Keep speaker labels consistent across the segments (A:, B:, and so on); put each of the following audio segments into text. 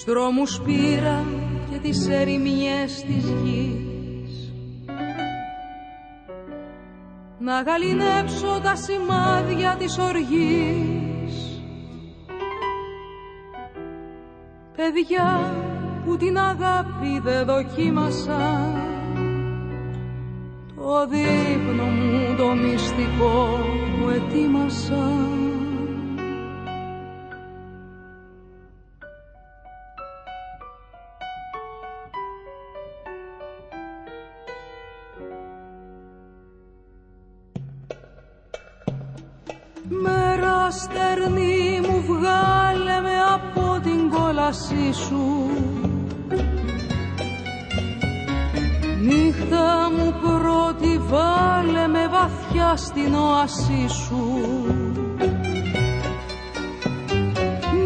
A: Τους δρόμους πήρα και τις ερημιές της γης. Να γαλινέψω τα σημάδια της οργής. Παιδιά που την αγάπη δεν δοκίμασαν Το δείπνο μου το μυστικό μου ετοίμασαν σου. Νύχτα μου πρώτη βάλε με βαθιά στην οασί σου.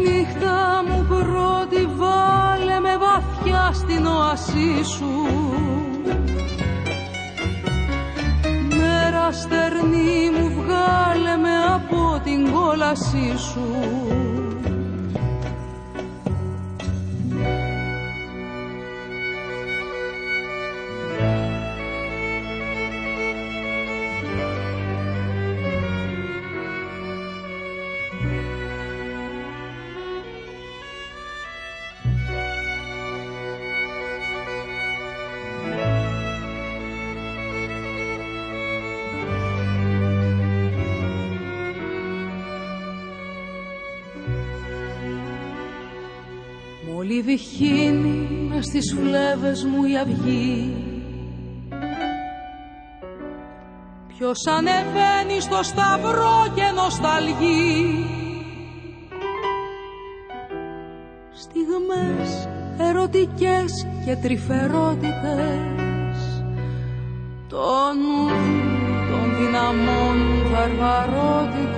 A: Νύχτα μου πρώτη βάλε με βαθιά στην οασί σου. Μέρα στερνή μου βγάλε με από την κόλασή σου χύνει με στις φλέβες μου η αυγή. Ποιος ανεβαίνει στο σταυρό και νοσταλγεί. Στιγμές ερωτικές και τρυφερότητες. Των, των δυναμών βαρβαρότητες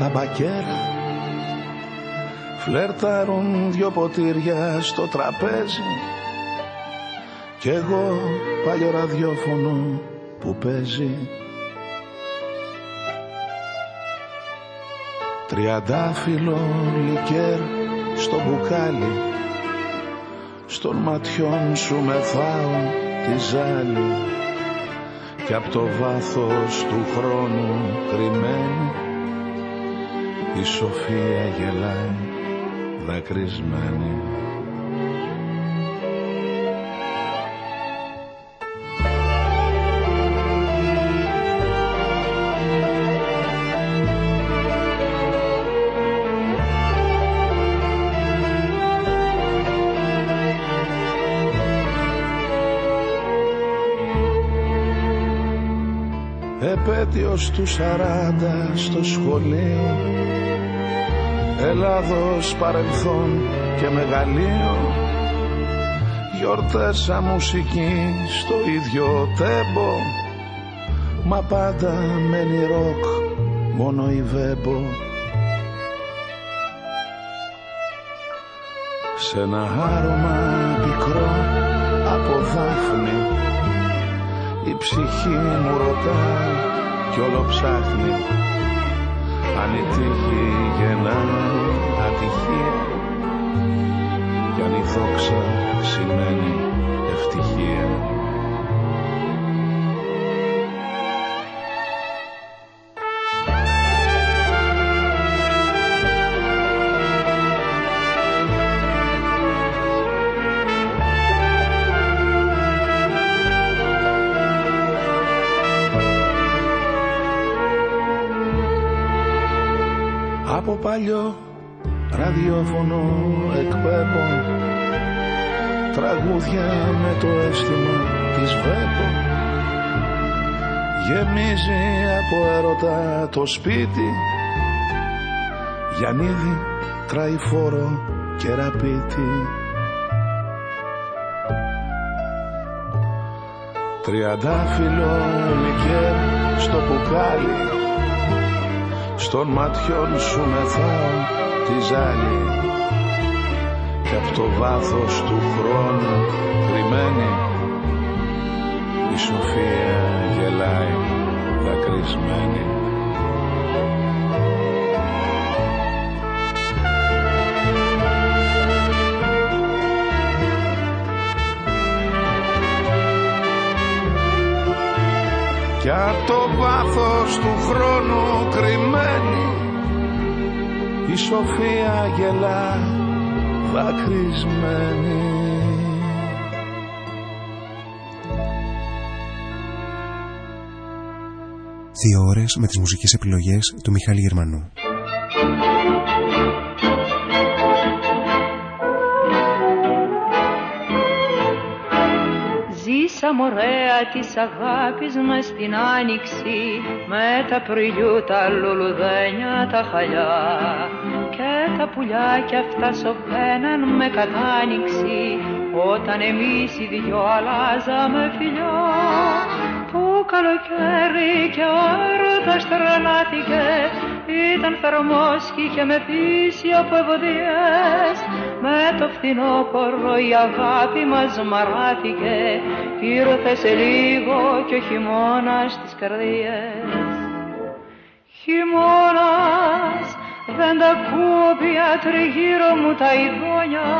B: τα μπακέρα Φλερτάρουν δυο ποτήρια στο τραπέζι. Κι εγώ παλιό ραδιόφωνο που παίζει. Τριαντάφυλλο λικέρ στο μπουκάλι. Στον ματιών σου μεθάω τη ζάλη. Κι απ' το βάθος του χρόνου κρυμμένη Η Σοφία γελάει δακρυσμένη. Επέτειος του σαράντα στο σχολείο Ελλάδος παρελθόν και μεγαλείο. Γιορτές μουσική στο ίδιο τέμπο. Μα πάντα μένει ροκ μόνο η βέμπο. Σε ένα άρωμα πικρό από δάφνη η ψυχή μου ρωτά κι όλο ψάχνει αν η τύχη γεννάει ατυχία κι αν η δόξα σημαίνει ευτυχία τραγούδια με το αίσθημα της βλέπω. Γεμίζει από έρωτα το σπίτι. Γιαννίδη, τραϊφόρο και ραπίτι Τριαντάφυλλο λικέρ στο πουκάλι. Στον ματιών σου μεθάω τη ζάλη. και από το βάθος του χρόνου κρυμμένη. Η Σοφία γελάει δακρυσμένη. Κι απ' το βάθος του χρόνου κρυμμένη η Σοφία γελά δακρυσμένη
C: Δύο ώρες με τις μουσικές επιλογές του Μιχάλη Γερμανού.
D: Ζήσαμε ωραία της αγάπης μας στην άνοιξη με τα πρωιλιού τα λουλουδένια τα χαλιά και τα πουλιά κι αυτά σωπαίναν με κατάνοιξη. Όταν εμείς οι δυο αλλάζαμε φιλιά το καλοκαίρι και ο έρωτας τρελάθηκε. Ήταν θερμός κι είχε με πείσει από ευωδιές με το φθινόπωρο η αγάπη μας μαράθηκε. Ήρθε σε λίγο κι ο χειμώνας στις καρδιές Χειμώνας δεν τα ακούω πια τριγύρω μου τα ειδόνια.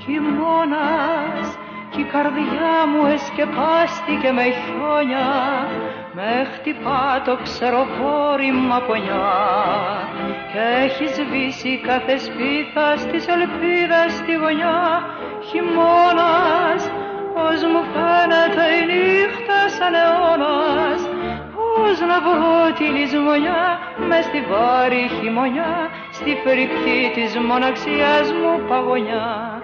D: Χειμώνας κι η καρδιά μου εσκεπάστηκε με χιόνια. Με χτυπά το ξεροπόρημα πονιά και έχει σβήσει κάθε σπίθα στις ελπίδα στη γωνιά. Χειμώνας πως μου φαίνεται η νύχτα σαν αιώνας πως να βρω τη λησμονιά μες στη βάρη χειμωνιά στη φρικτή της μοναξιάς μου παγωνιά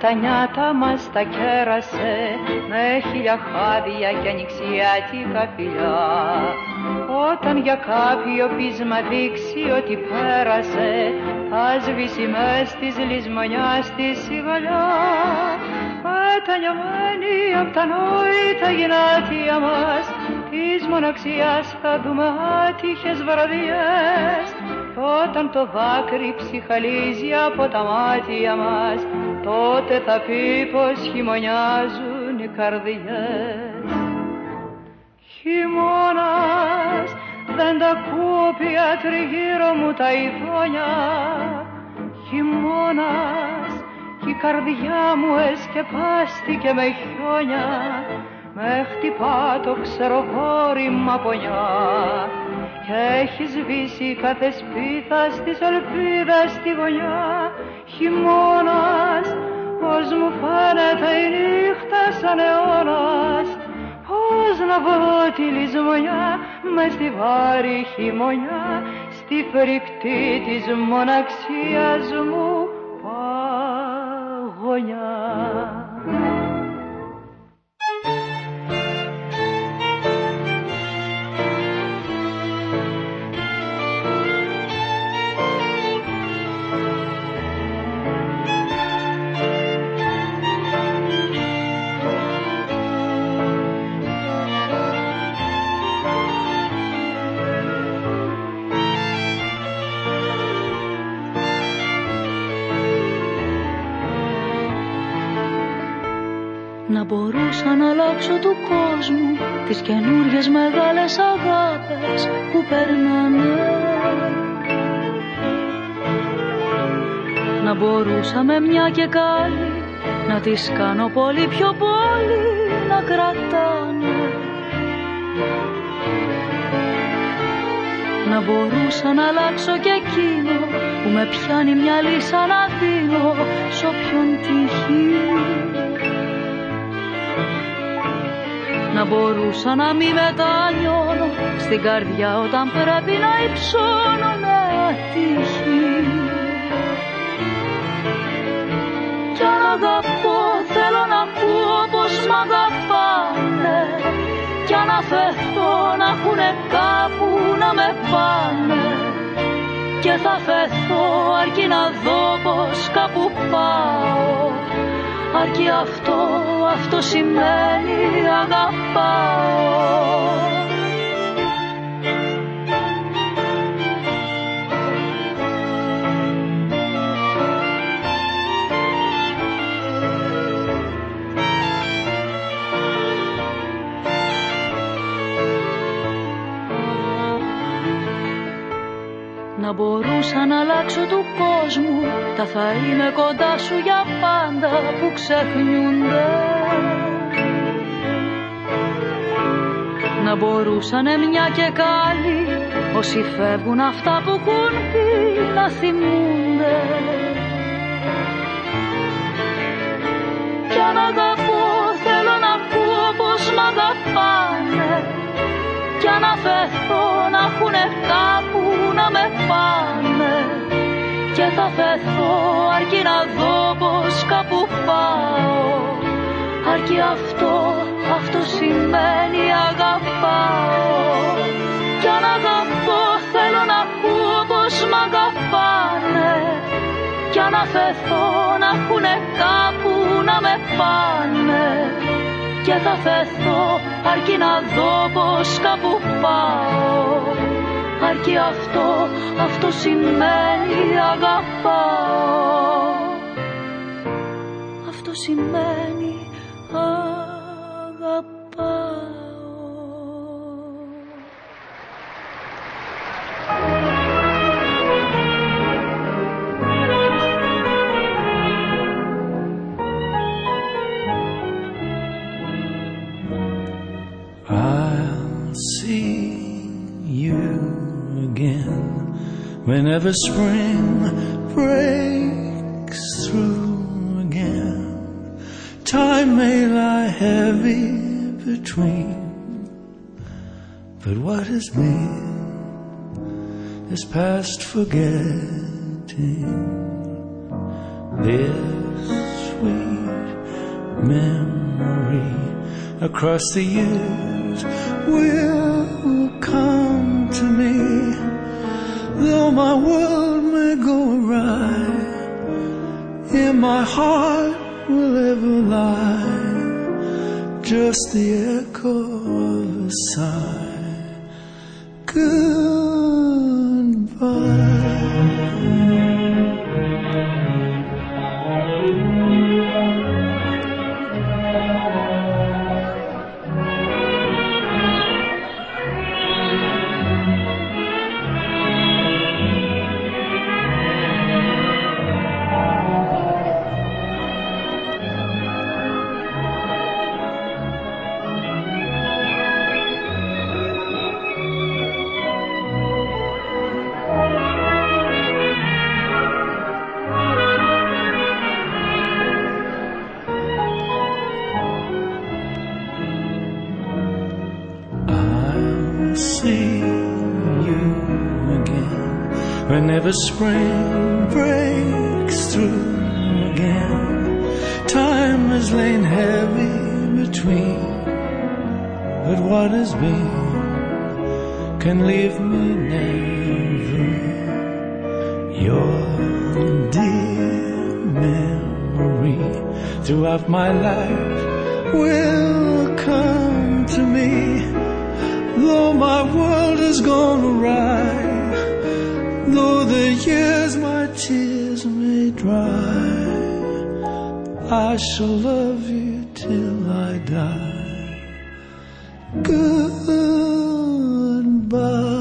D: τα νιάτα μας τα κέρασε με χίλια χάδια και ανοιξιάτικα φιλιά. Όταν για κάποιο πείσμα δείξει ότι πέρασε θα σβήσει μες της λησμονιάς της σιγαλιά μετανιωμένοι απ' τα νόητα γενάτια μας της μοναξιάς θα δούμε άτυχες βραδιές. Όταν το δάκρυ ψυχαλίζει από τα μάτια μας τότε θα πει πως χειμωνιάζουν οι καρδιές. Χειμώνας δεν τα ακούω πια τριγύρω μου τα ειδόνια Χειμώνας κι η καρδιά μου εσκεπάστηκε με χιόνια. Με χτυπά το ξεροβόρημα πονιά και έχει σβήσει κάθε σπίθα στις ελπίδες στη γωνιά. Χειμώνας πως μου φαίνεται η νύχτα σαν αιώνας. Πως να βρω τη λησμονιά μες στη βάρη χειμωνιά. Στη φρικτή της μοναξίας μου παγωνιά
E: μπορούσα να αλλάξω του κόσμου τις καινούριες μεγάλες αγάπες που περνάνε. Να μπορούσα με μια και καλή να τις κάνω πολύ πιο πολύ να κρατάνε. Να μπορούσα να αλλάξω και εκείνο που με πιάνει μια λύσα να δίνω σ' όποιον τυχεί να μπορούσα να μη μετανιώνω στην καρδιά όταν πρέπει να υψώνω με ατύχη. Κι αν αγαπώ θέλω να ακούω πως μ' αγαπάνε. Κι αν αφαιθώ να έχουνε κάπου να με πάνε. Και θα φεθώ αρκεί να δω πως κάπου πάω αρκεί αυτό, αυτό σημαίνει αγαπάω Να μπορούσα να αλλάξω του κόσμου Τα θα είμαι κοντά σου για πάντα που ξεχνιούνται. Να μπορούσανε μια και καλή Όσοι φεύγουν αυτά που έχουν πει να θυμούνται. Κι αν αγαπώ θέλω να ακούω πως μ' αγαπάνε. Κι αν αφαιθώ να έχουνε κάπου να με πάνε και θα φεθώ αρκεί να δω πως κάπου πάω. Αρκεί αυτό, αυτό σημαίνει αγαπάω. Κι αν αγαπώ θέλω να ακούω πως μ' αγαπάνε. Κι αν αφαιθώ να έχουνε κάπου να με πάνε και θα φεθώ αρκεί να δω πως κάπου πάω αρκεί αυτό, αυτό σημαίνει αγαπάω. Αυτό σημαίνει αγαπάω
F: Whenever spring breaks through again, time may lie heavy between. But what has been is past forgetting. This
G: sweet memory across the years will come to me. Though my world may go awry, in my heart will ever lie just the echo of a sigh. Goodbye. Spring breaks through again. Time has lain heavy between, but what has been can leave me never. Your dear memory throughout my life will come to me, though my world has gone awry Though the years my tears may dry, I shall love you till I die. Goodbye.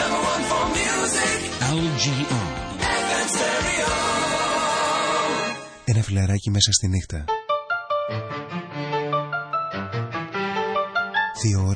H: Number one for music.
I: LGR.
H: FM stereo.
C: Ένα φιλαράκι μέσα στη νύχτα.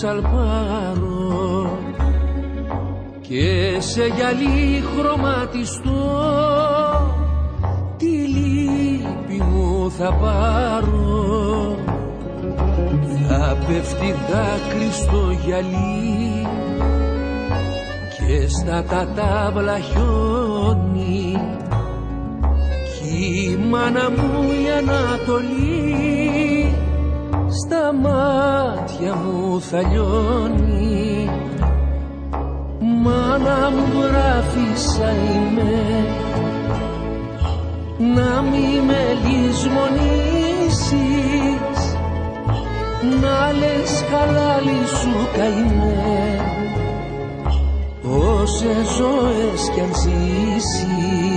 G: Σαλπάρω και σε γυαλί χρωματιστώ. Τη λύπη μου θα πάρω θα πέφτει δάκρυ στο γυαλί και στα κατάβλα χιόνι. Η μάνα μου η Ανατολή στα μάτια μου θα λιώνει. Μάνα μου γράφησα είμαι. Να μη με λησμονήσεις. Να λες χαλάλι σου καημέ. Όσες ζωές κι αν ζήσεις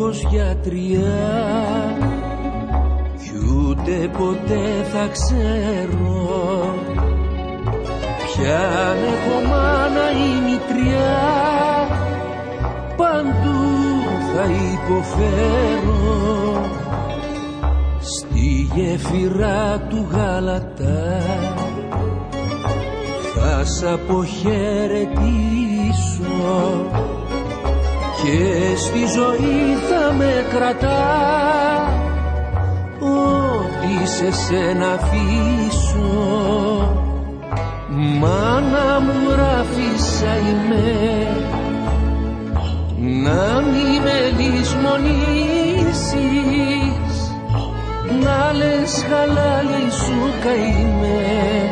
G: δίχως γιατριά κι ούτε ποτέ θα ξέρω Ποιαν έχω μάνα ή μητριά. Παντού θα υποφέρω στη γέφυρα του Γαλατά θα σ' αποχαιρετήσω και στη ζωή θα με κρατάς. Ό,τι σε σένα αφήσω. Μάνα μου ράφησα είμαι. Να μη με λησμονήσεις. Να λες χαλάλι σου καημέ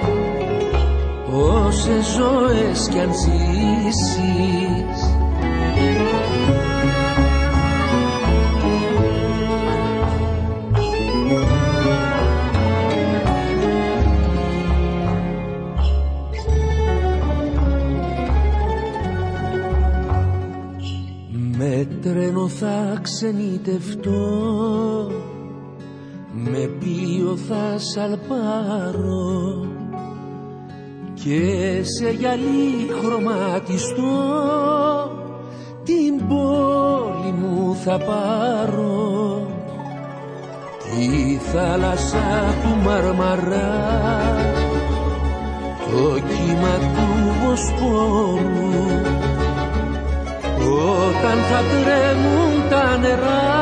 G: όσες ζωές κι αν ζήσεις
J: τρένο θα ξενιτευτώ. Με ποιο θα σαλπάρω. Και σε γυαλί χρωματιστό την πόλη μου θα πάρω. Τη θάλασσα του Μαρμαρά. Το κύμα του Βοσπόρου όταν θα τρέμουν τα νερά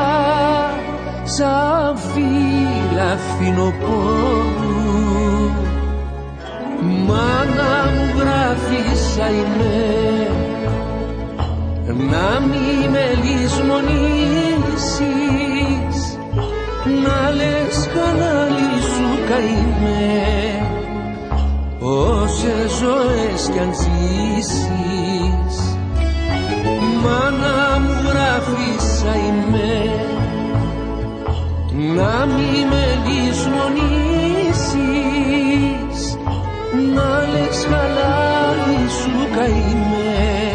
J: σαν φύλλα φθινοπόρου. Μάνα μου γράφεις αημέ να μη με λησμονήσεις να λες κανάλι σου καημέ όσες ζωές κι αν ζήσεις Μάνα μου γράφεις αημέ να μη με λησμονήσεις να λες χαλάλι σου καημέ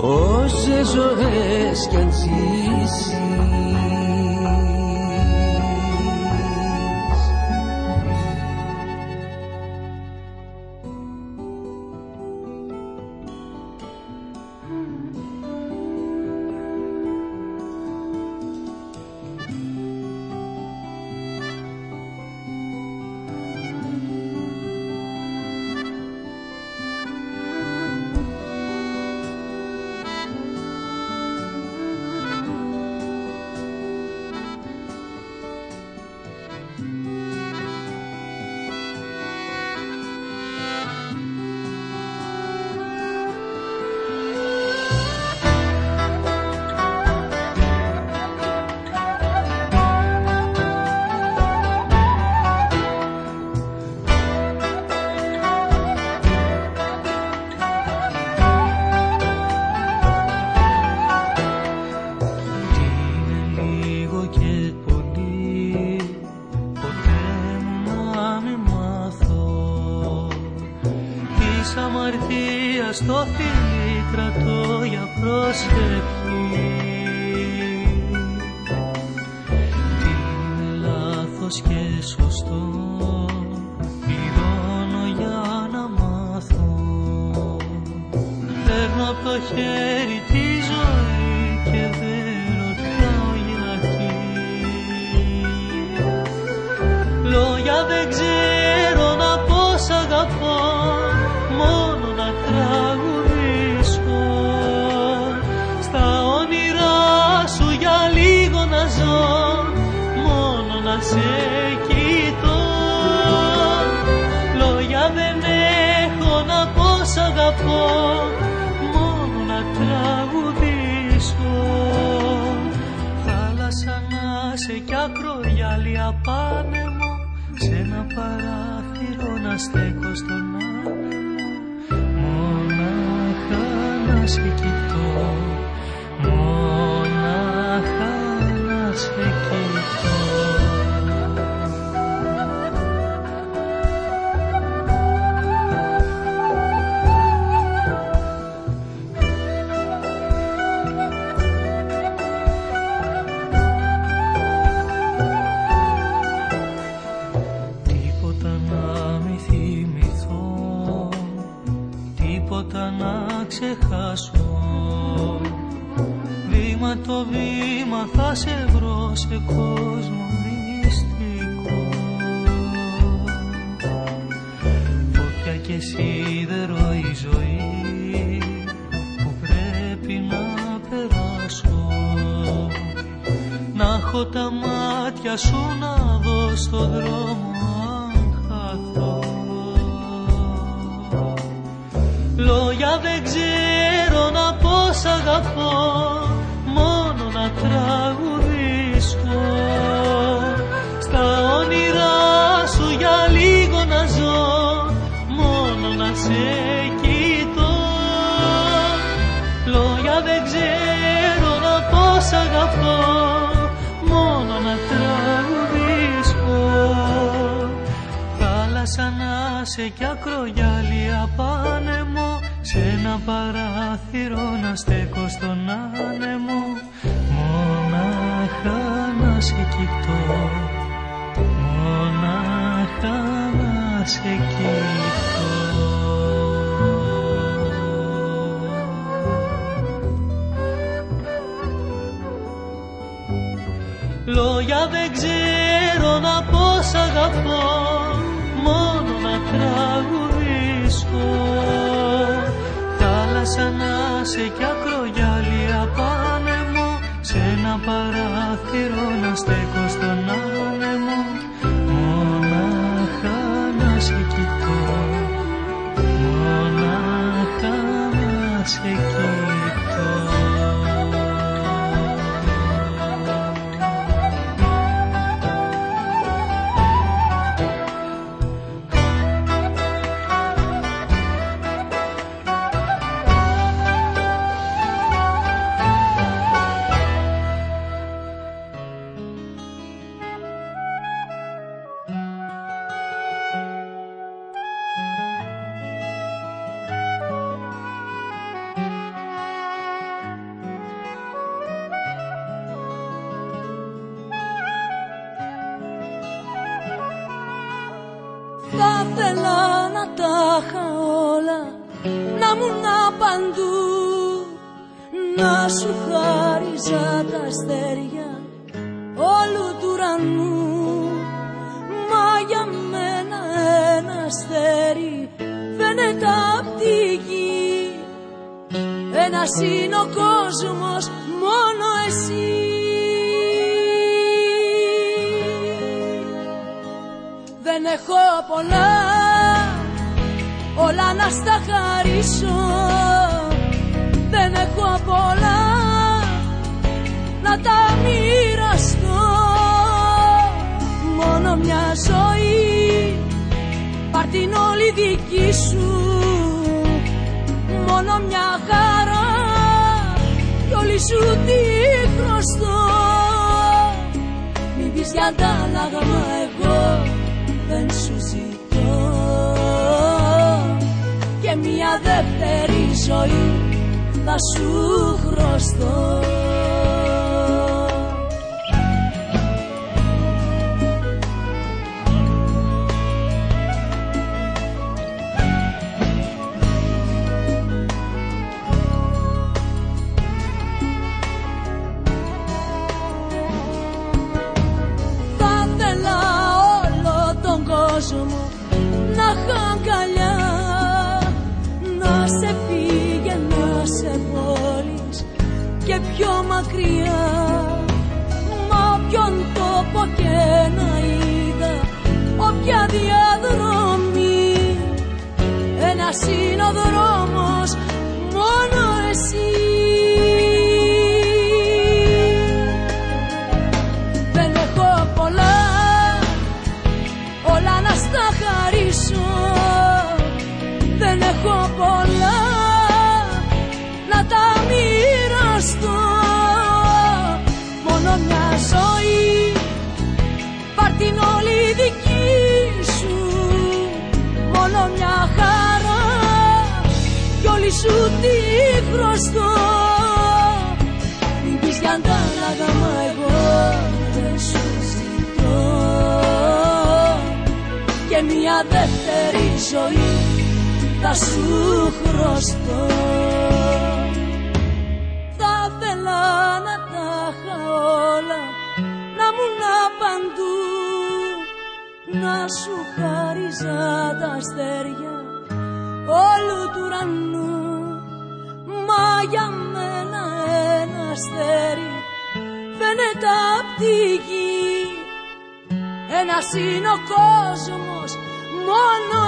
J: όσες ζωές κι αν
K: μόνο να τραγουδήσω. Θάλασσα να σε κι ακρογιάλια πάνεμο σε ένα παράθυρο να στέκω στον άνεμο. Μονάχα να σε κοιτώ Μονάχα να σε κοιτώ.
J: το βήμα θα σε βρω σε κόσμο μυστικό. Φωτιά και σίδερο η ζωή που πρέπει να περάσω. Να έχω τα μάτια σου να δω στο δρόμο αν χαθώ. Λόγια δεν ξέρω να πω σ' τραγουδήσω Στα όνειρά σου για λίγο να ζω Μόνο να σε κοιτώ Λόγια δεν ξέρω να πω αγαπώ Μόνο να τραγουδήσω Θάλασσα να σε κι ακρογιαλία πάνε μου σε ένα παράθυρο να στέκω στον άνεμο σε κοιτώ. Μονάχα να σε κοιτώ. Λόγια δεν ξέρω να πω σ' αγαπώ Μόνο να τραγουδήσω. Θάλασσα να σε κι ακρογιάλι παράθυρο να στέκω στον άνεμο Μονάχα να σε κοιτώ Μονάχα να σε κοιτώ Δεν έχω πολλά Όλα να στα χαρίσω. Δεν έχω πολλά Να τα μοιραστώ. Μόνο μια ζωή Πάρ' την όλη δική σου. Μόνο μια χαρά Κι όλη σου τη Μην πεις για αντάλλαγμα εγώ δεν σου ζητώ. Και μια δεύτερη ζωή θα σου χρωστώ
E: μακριά. Μα όποιον τόπο και να είδα όποια διαδρομή. Ένας είναι ζωή
J: θα σου χρωστώ. Θα θέλα να τα είχα όλα να μου να παντού. Να σου χάριζα τα αστέρια όλου του ουρανού. Μα για μένα ένα αστέρι φαίνεται απ' τη γη. Ένας είναι ο κόσμος μόνο εσύ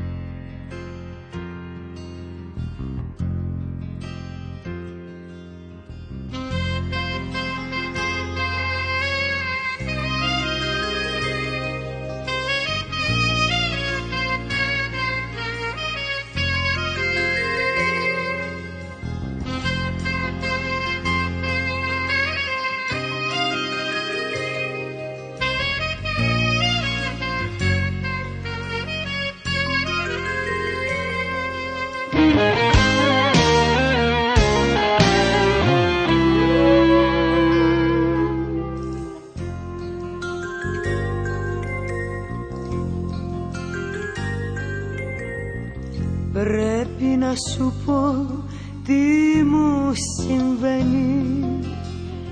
L: Να σου πω τι μου συμβαίνει.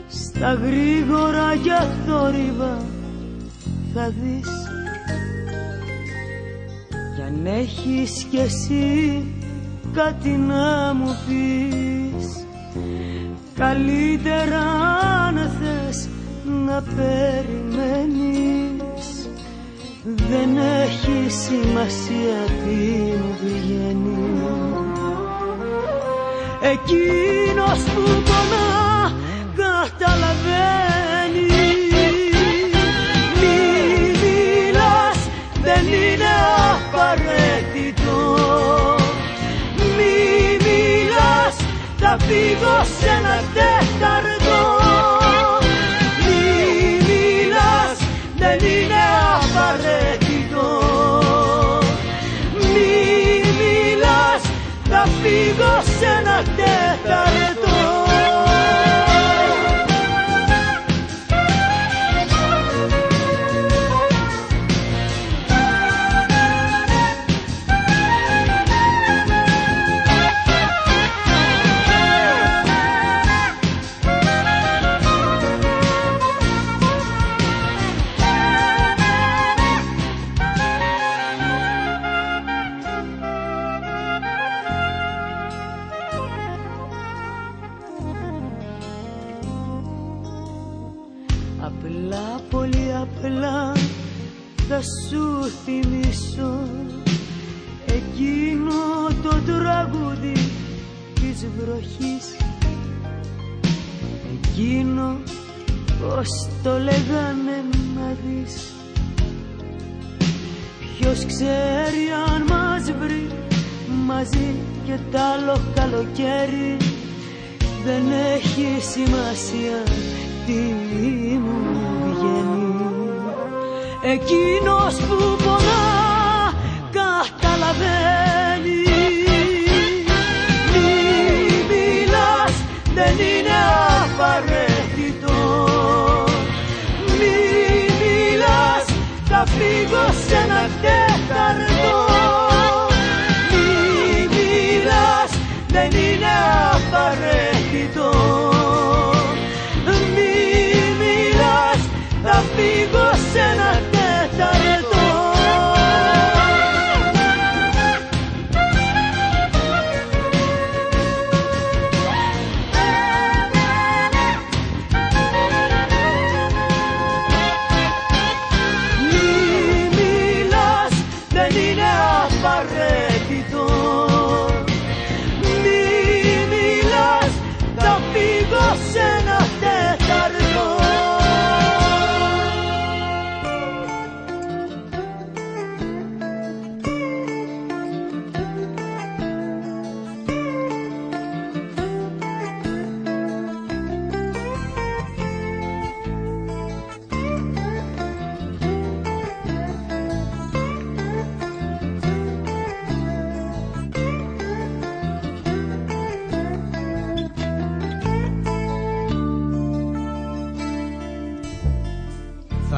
L: Στα γρήγορα για θόρυβα θα δεις. Κι αν έχεις κι εσύ κάτι να μου πεις Καλύτερα να θες να περιμένεις Δεν έχει σημασία τι μου βγαίνει. Εκείνος που πονά καταλαβαίνει. Μη μιλάς δεν είναι απαραίτητο. Μη μιλάς θα φύγω σε ένα τέταρτο απαραίτητο Μη μιλάς θα φύγω σε ένα τέταρτο πως το λέγανε να δεις Ποιος ξέρει αν μας βρει μαζί και τ' άλλο καλοκαίρι. Δεν έχει σημασία τι μου βγαίνει. Εκείνος που πονά καταλαβαίνει θα φύγω σε ένα τέταρτο Μη μιλάς δεν είναι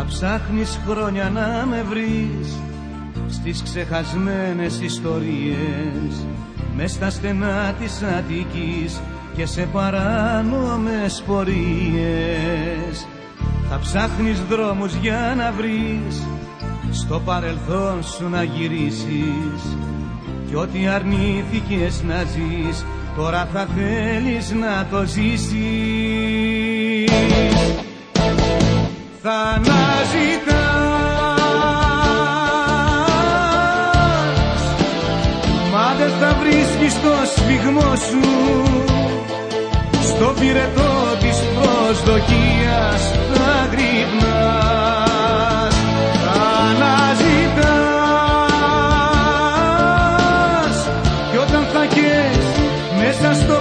L: Θα
M: ψάχνεις χρόνια να με βρεις Στις ξεχασμένες ιστορίες. Μες στα στενά της Αττικής Και σε παράνομες πορείες. Θα ψάχνεις δρόμους για να βρεις Στο παρελθόν σου να γυρίσεις. Κι ό,τι αρνήθηκες να ζεις Τώρα θα θέλεις να το ζήσεις θα αναζητάς Μα δεν θα βρίσκεις το σφιγμό σου Στο πυρετό της προσδοκίας θα γρυπνάς. Θα αναζητάς. Κι όταν θα καις μέσα στο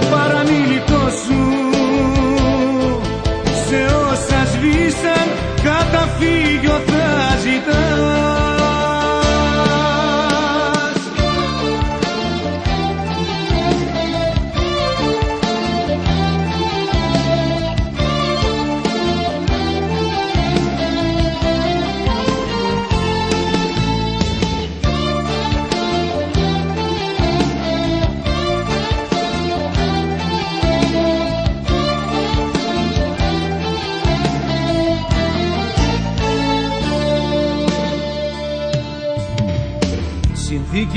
M: καταφύγιο θα ζητάς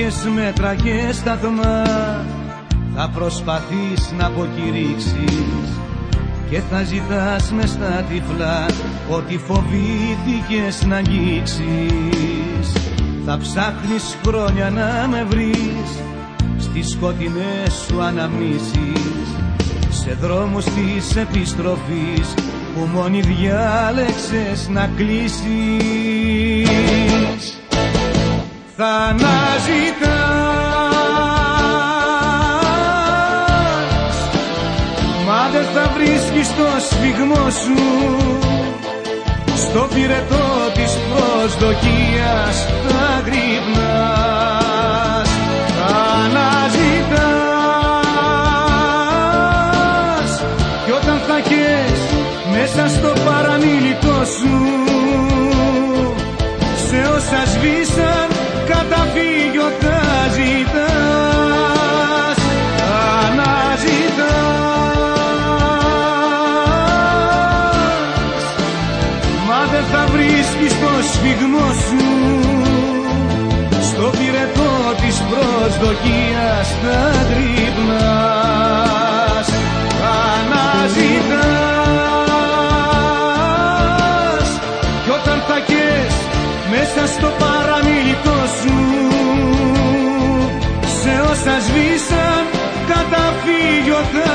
E: βρήκες μέτρα και σταθμά θα προσπαθείς να αποκηρύξεις και θα ζητάς μες στα τυφλά ότι φοβήθηκες να αγγίξεις. Θα ψάχνεις χρόνια να με βρεις στις σκοτεινές σου αναμνήσεις. Σε δρόμους της επιστροφής που μόνη διάλεξες να κλείσεις θα αναζητάς μα δεν θα βρίσκεις το σφιγμό σου στο πυρετό της προσδοκίας θα γρυπνάς. Θα αναζητάς κι όταν θα κες μέσα στο παραμιλικό σου σε όσα σβήσαν καταφύγιο θα ζητάς αναζητάς. Μα δεν θα βρίσκεις το σφιγμό σου στο πυρετό της προσδοκίας θα τρυπνάς. Αναζητάς. Κι όταν θα κες μέσα στο παραμιλικό σου. Σε όσα σβήσαν καταφύγιο θα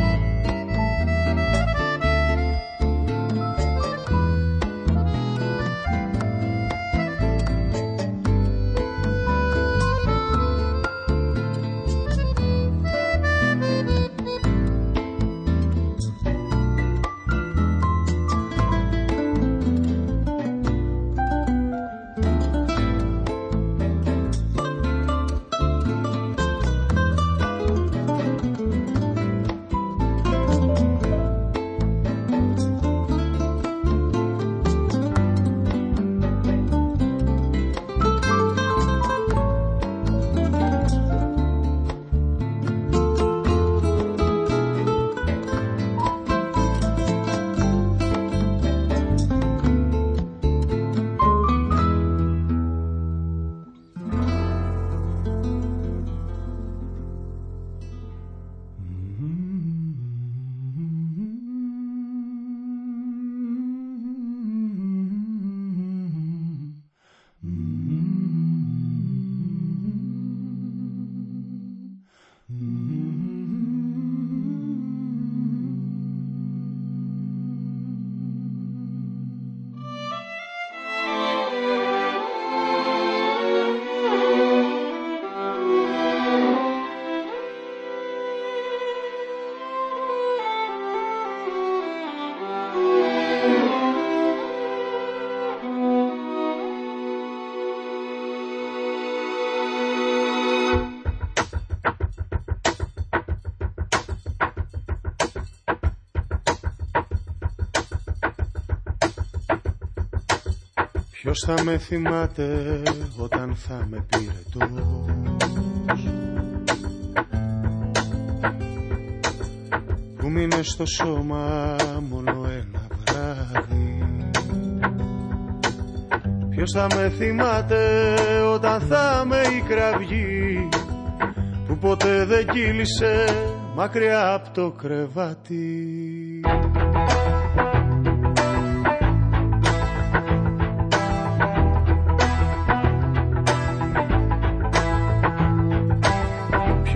N: Ποιος θα με θυμάται όταν θα με πήρε Που μείνε στο σώμα μόνο ένα βράδυ. Ποιος θα με θυμάται όταν θα με η κραυγή Που ποτέ δεν κύλησε μακριά από το κρεβάτι;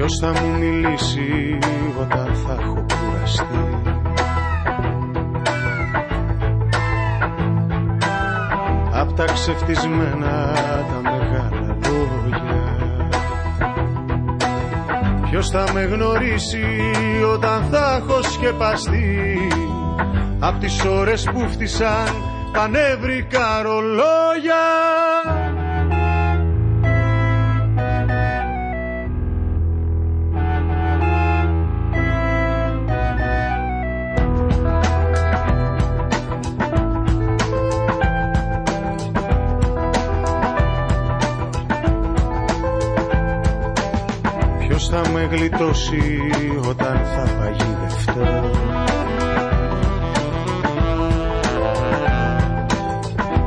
N: Ποιος θα μου μιλήσει όταν θα έχω κουραστεί. Απ' τα ξεφτισμένα τα μεγάλα λόγια. Ποιος θα με γνωρίσει όταν θα έχω σκεπαστεί. Απ' τις ώρες που φτισαν τα νεύρικα ρολόγια με γλιτώσει όταν θα παγιδευτώ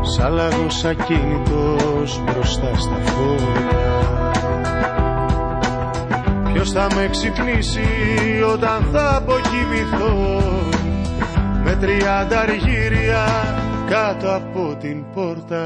N: Σαν λαγός ακίνητος μπροστά στα φώτα. Ποιος θα με ξυπνήσει όταν θα αποκοιμηθώ; Με τριάντα αργύρια κάτω από την πόρτα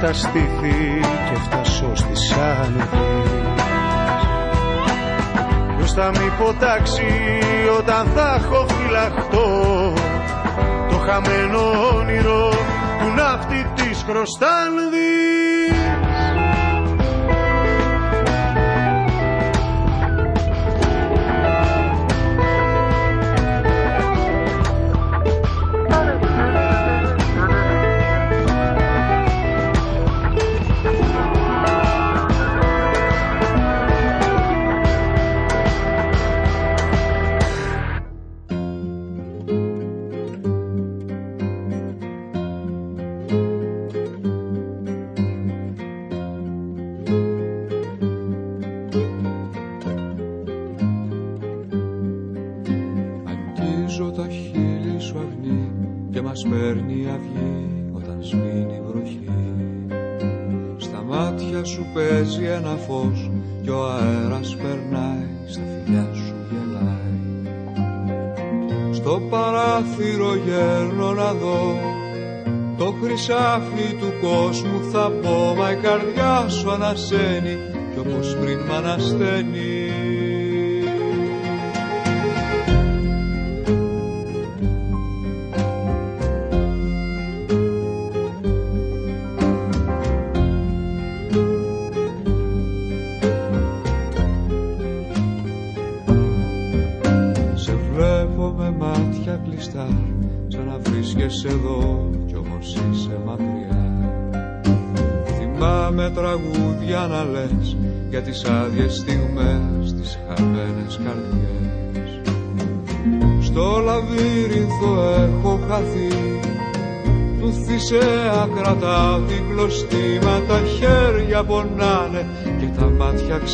N: τα στήθη και φτάσω στις άνοδες. Ποιος θα με υποτάξει όταν θα έχω φυλαχτώ Το χαμένο όνειρο του ναύτη της Κροστάνδης;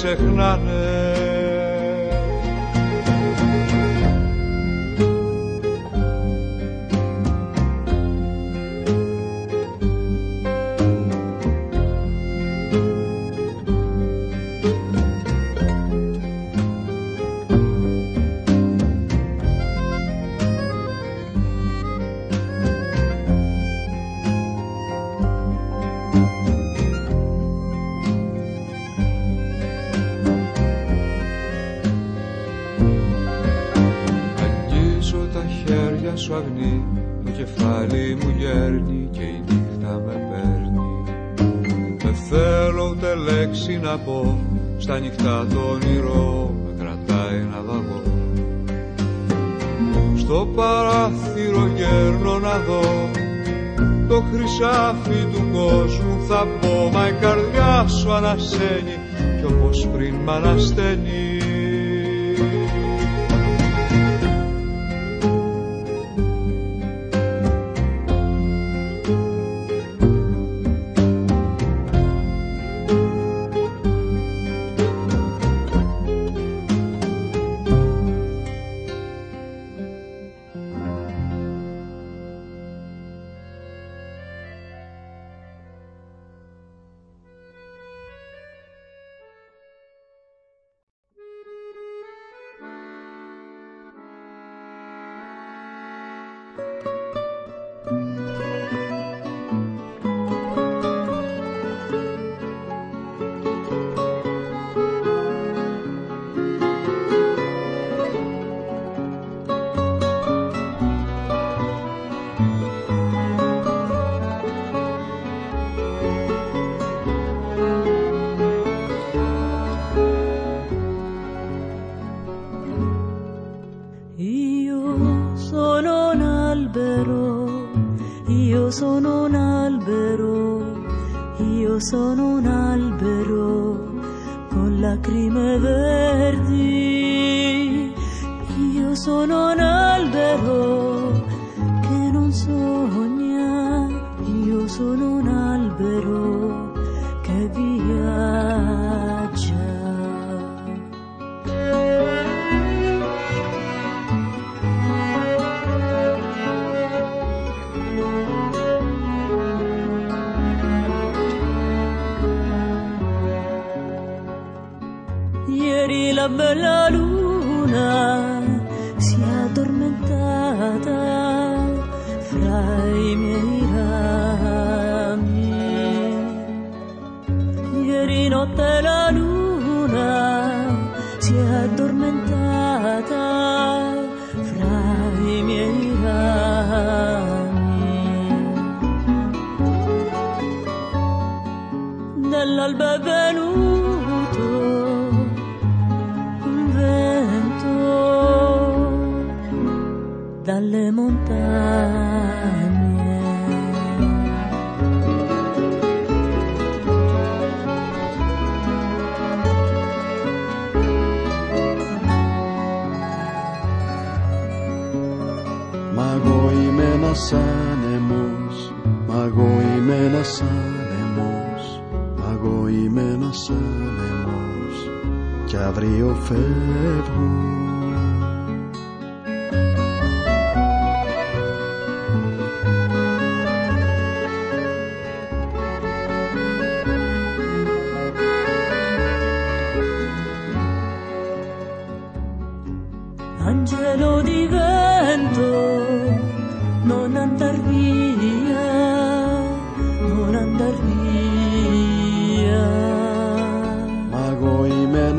E: ξεχνάνε μάτια ξεχνάνε στα νυχτά το όνειρο με κρατάει να δαγώ στο παράθυρο γέρνω να δω το χρυσάφι του κόσμου θα πω μα η καρδιά σου ανασένει κι όπως πριν μ' ανασταίνει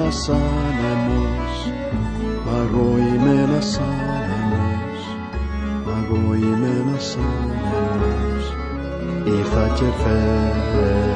F: ένας άνεμος Μα εγώ είμαι ένας άνεμος Μα εγώ είμαι ένας άνεμος. Ήρθα και φεύγω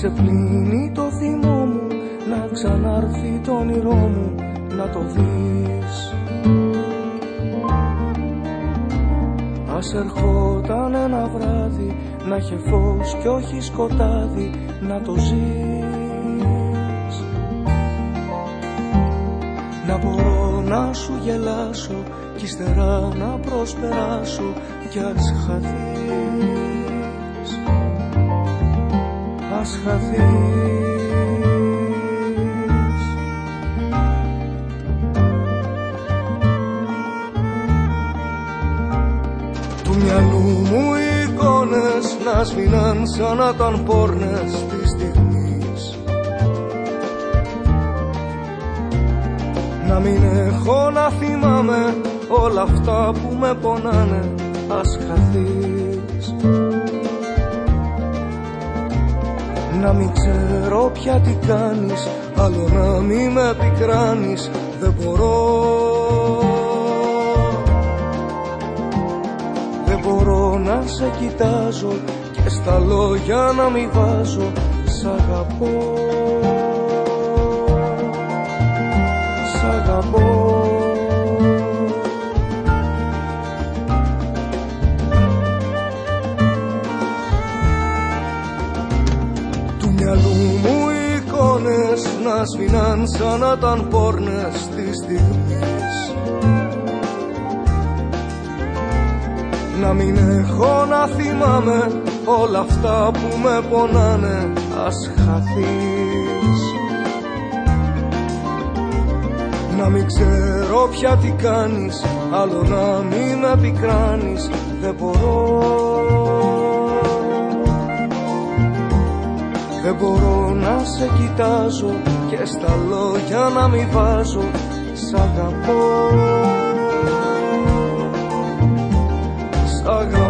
O: Ξεπλύνει το θυμό μου Να ξανάρθει το όνειρό μου Να το δεις. Ας ερχόταν ένα βράδυ Να είχε φως κι όχι σκοτάδι Να το ζεις. Να μπορώ να σου γελάσω Κι ύστερα να προσπεράσω Κι ας χαθείς ας χαθείς Του μυαλού μου οι εικόνες να σβήναν σαν να ήταν πόρνες της στιγμής. Να μην έχω να θυμάμαι όλα αυτά που με πονάνε. Ας χαθείς Να μην ξέρω πια τι κάνεις Άλλο να μην με πικράνεις Δεν μπορώ. Δεν μπορώ να σε κοιτάζω Και στα λόγια να μην βάζω Σ' αγαπώ να σβήναν σαν να ήταν πόρνες της στιγμής. Να μην έχω να θυμάμαι όλα αυτά που με πονάνε ας χαθείς. Να μην ξέρω πια τι κάνεις άλλο να μην με πικράνεις δεν μπορώ. Δεν μπορώ να σε κοιτάζω και στα λόγια να μην βάζω Σ' αγαπώ. Σ' αγαπώ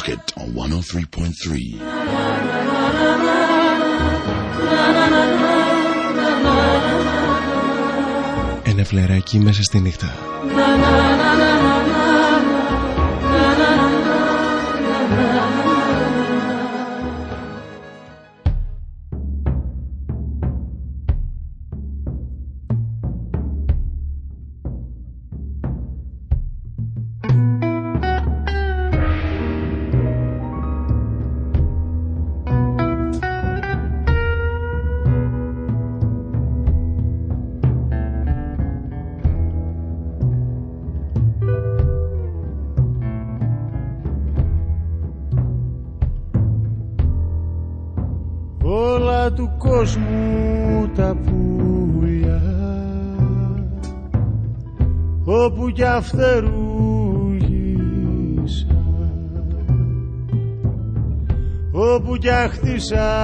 H: FM.
P: Lock it on 103.3.
E: Ένα φλεράκι μέσα στη νύχτα.
N: Όπου κι αφτερούγησα όπου κι αχτίσαν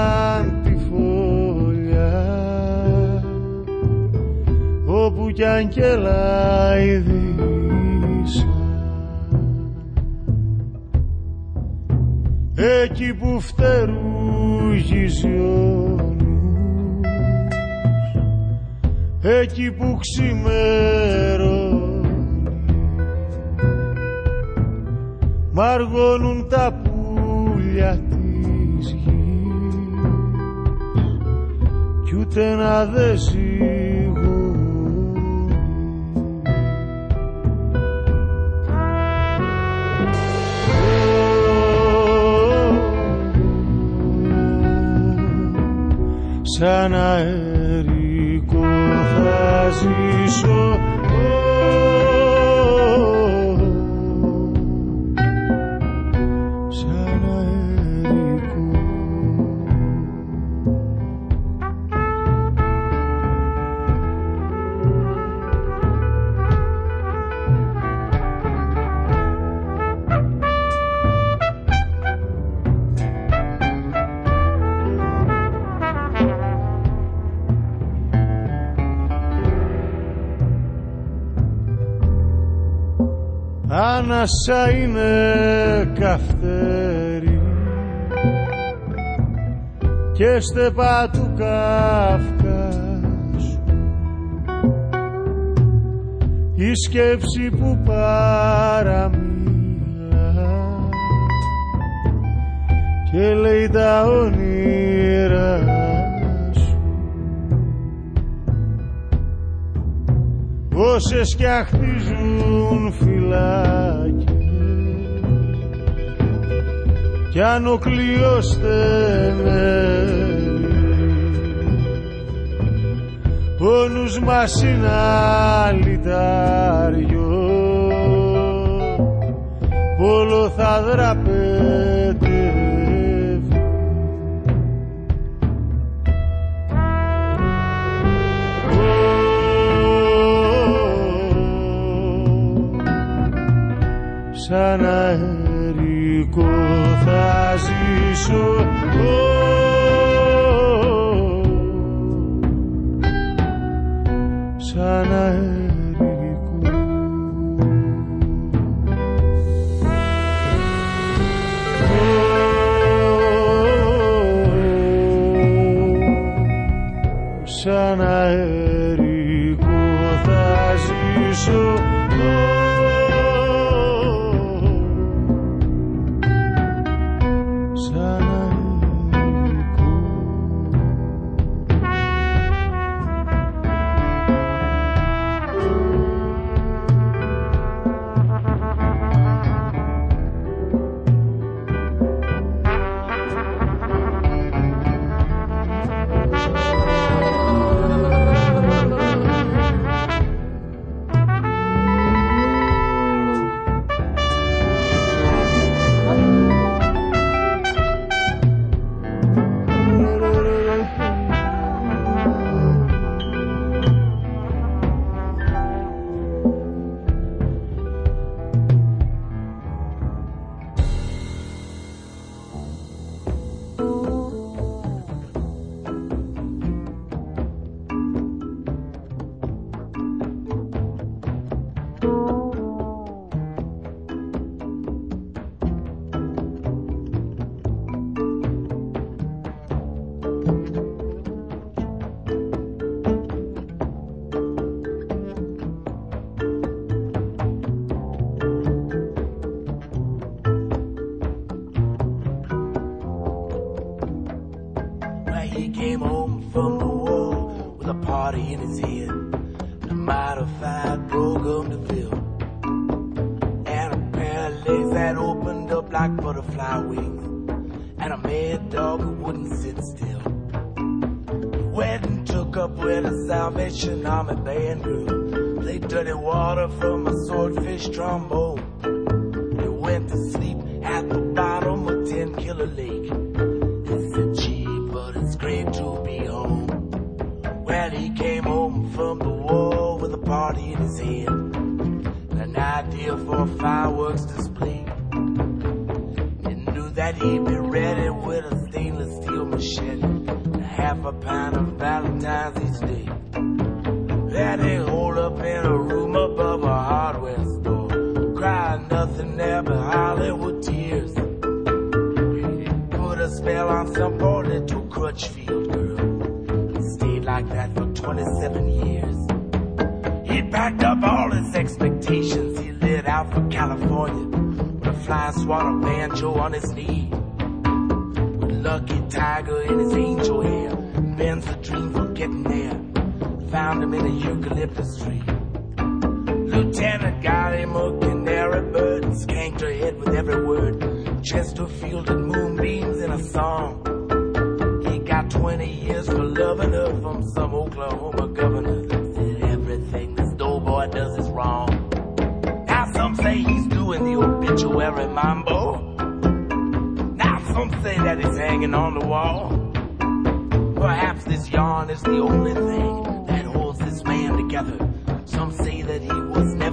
N: στεπά του Καυκάσου η σκέψη που παραμίλα και λέει τα όνειρα σου. Όσες κι αχτίζουν φυλάκια κι αν ο κλειός στενεύει ο νους μας είναι αλυτάριο. Όλο θα δραπετεύει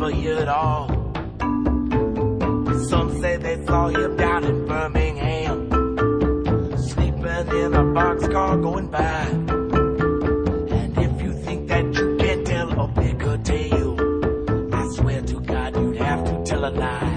Q: you at all. Some say they saw you down in Birmingham, sleeping in a boxcar going by. And if you think that you can tell a bigger tale, I swear to God you'd have to tell a lie.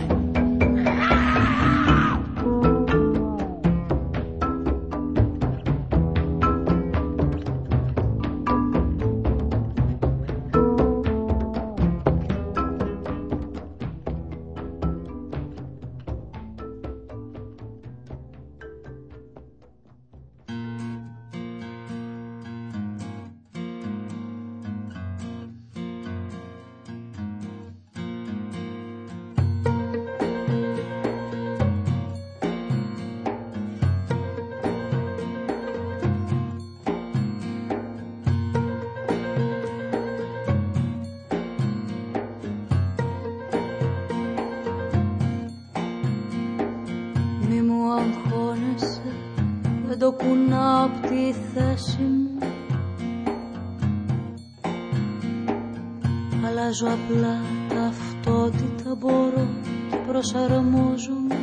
E: αλλάζω απλά ταυτότητα μπορώ και προσαρμόζομαι.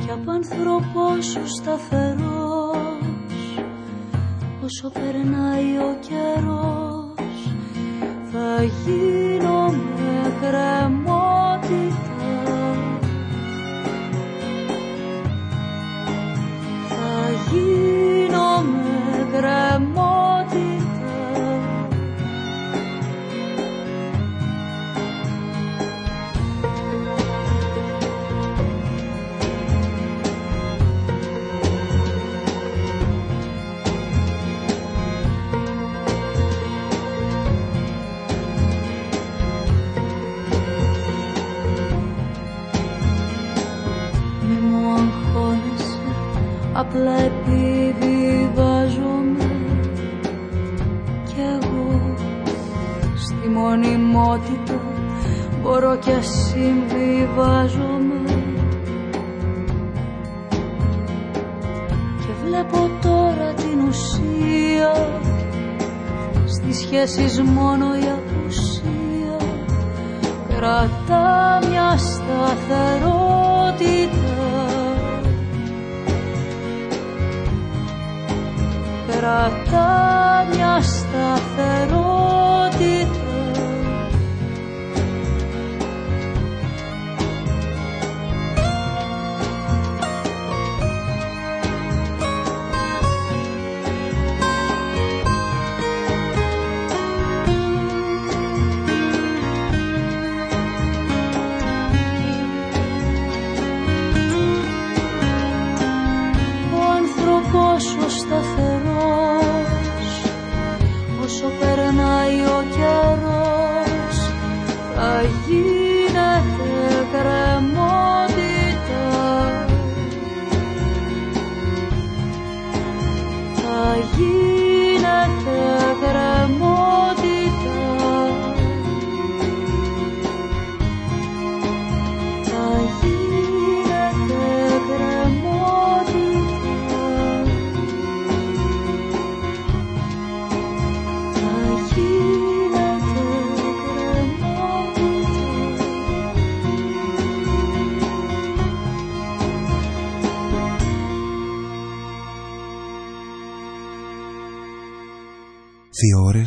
E: Κι απ' σου σταθερός όσο περνά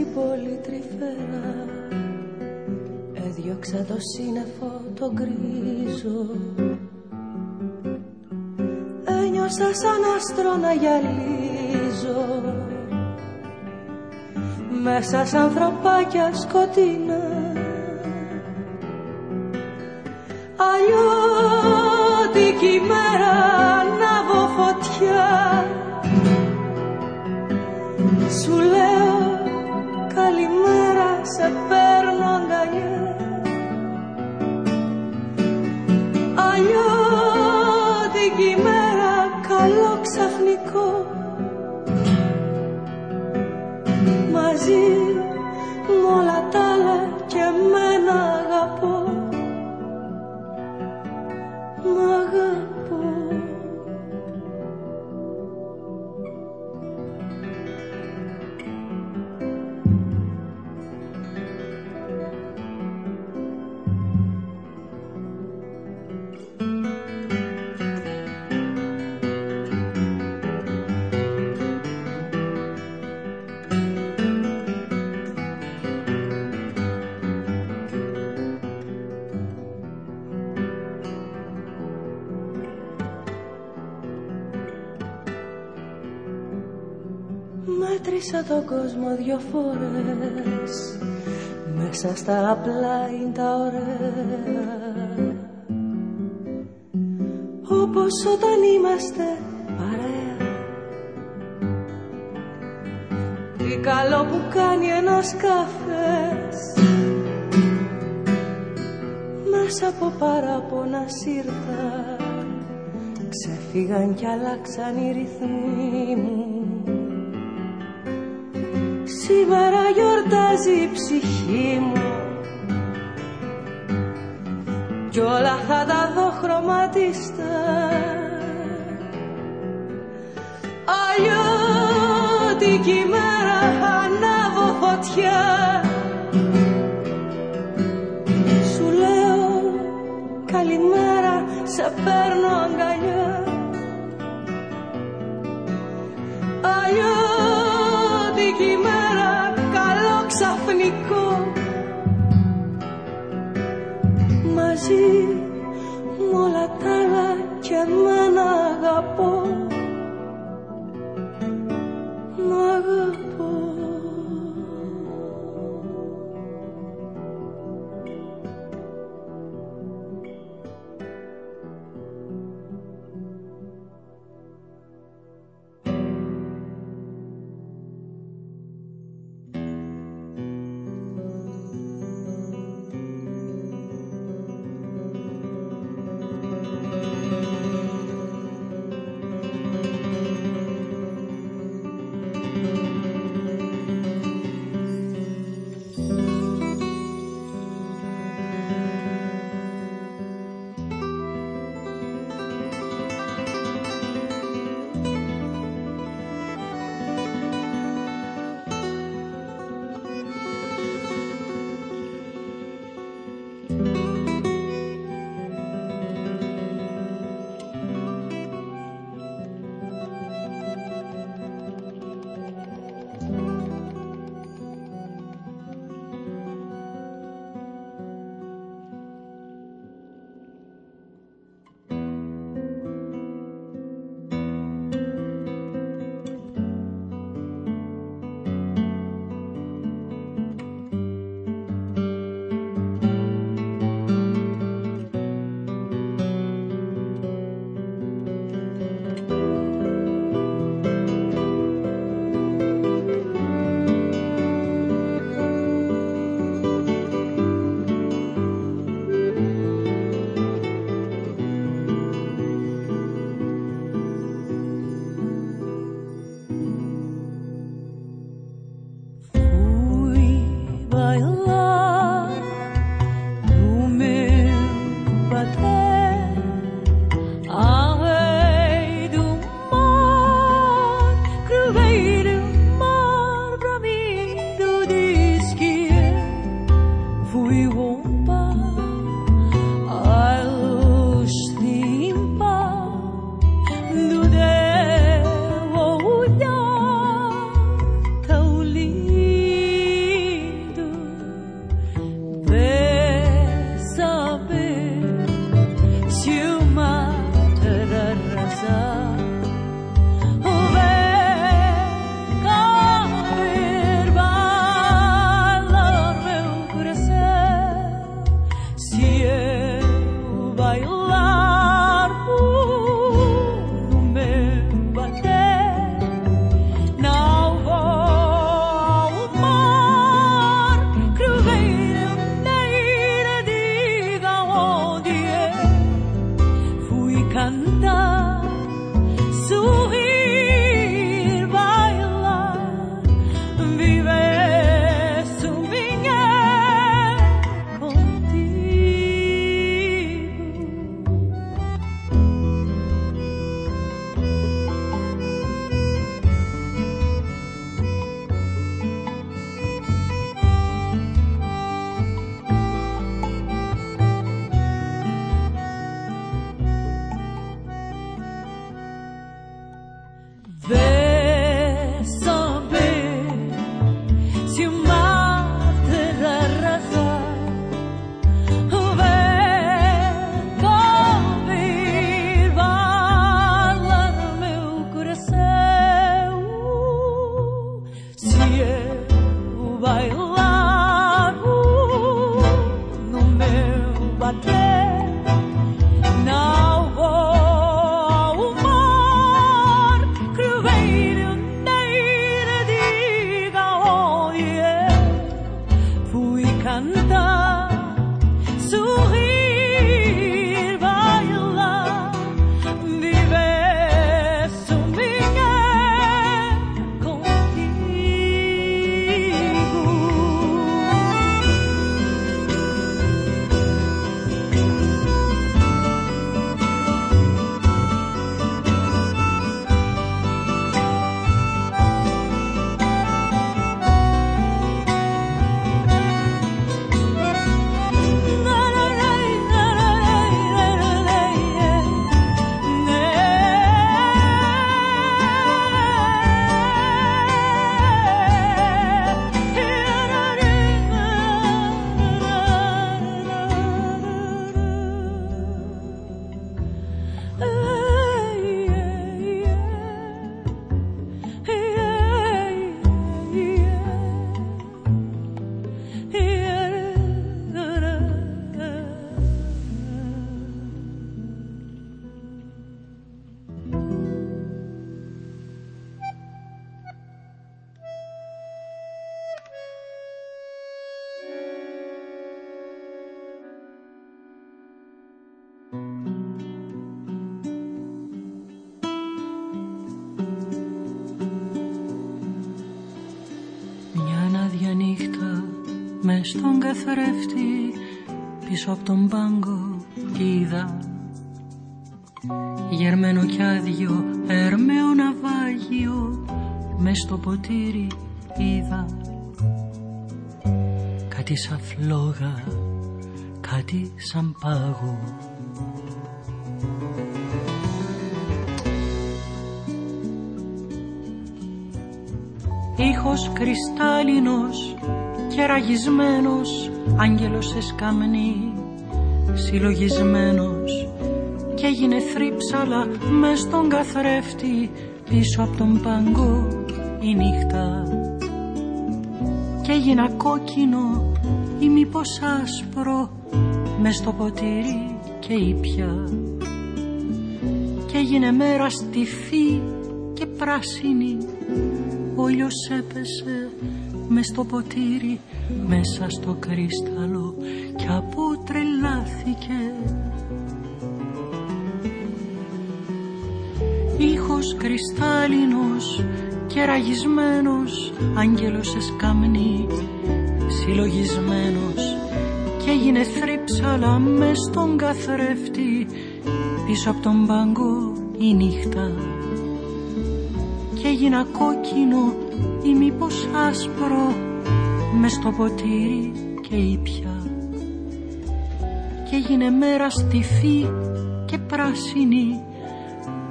L: Κοίταξα την πόλη τρυφέρα Έδιωξα το σύννεφο το γκρίζο. Ένιωσα σαν άστρο να γυαλίζω. Μέσα σαν ανθρωπάκια σκοτεινά. Αλλιώτικη μέρα ανάβω φωτιά. Σου λέω καλημέρα σε παίρνω αγκαλιά Αλλιώτικη μέρα καλό ξαφνικό. Μαζί Μέτρησα τον κόσμο δυο φορές Μέσα στα απλά είναι τα ωραία. Όπως όταν είμαστε παρέα. Τι καλό που κάνει ένας καφές. Μέσα από παράπονα σύρτα Ξεφύγαν κι αλλάξαν οι ρυθμοί μου Σήμερα γιορτάζει η ψυχή μου. Κι όλα θα τα δω χρωματιστά Αλλιώτικη μέρα ανάβω φωτιά. Σου λέω καλημέρα σε παίρνω αγκαλιά
K: σαν πάγο. Ήχος κρυστάλλινος και ραγισμένος άγγελος σε σκαμνή συλλογισμένος και έγινε θρύψαλα μες στον καθρέφτη πίσω από τον παγκό η νύχτα. Και έγινα κόκκινο ή μήπως άσπρο μες στο ποτήρι και ήπια. Και έγινε μέρα στιφή και πράσινη. Ο ήλιος έπεσε μες στο ποτήρι μέσα στο κρίσταλο και αποτρελάθηκε ήχος κρυστάλλινος και ραγισμένος άγγελος σε σκαμνή συλλογισμένος και έγινε θρύψαλα μες στον καθρέφτη πίσω από τον πάγκο η νύχτα. Και έγινα κόκκινο ή μήπως άσπρο μες στο ποτήρι και ήπια και έγινε μέρα στιφή και πράσινη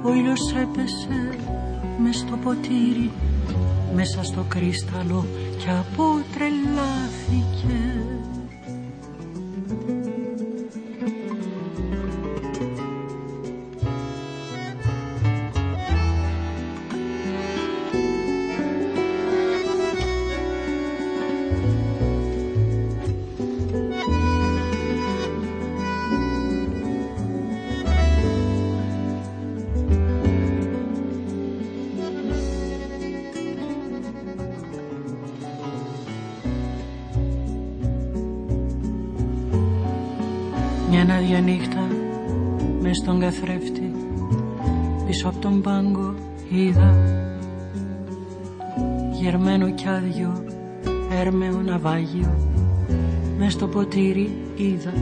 K: ο ήλιος έπεσε μες στο ποτήρι μέσα στο κρίσταλο και αποτρελάθηκε ναυάγιο μες στο ποτήρι είδα.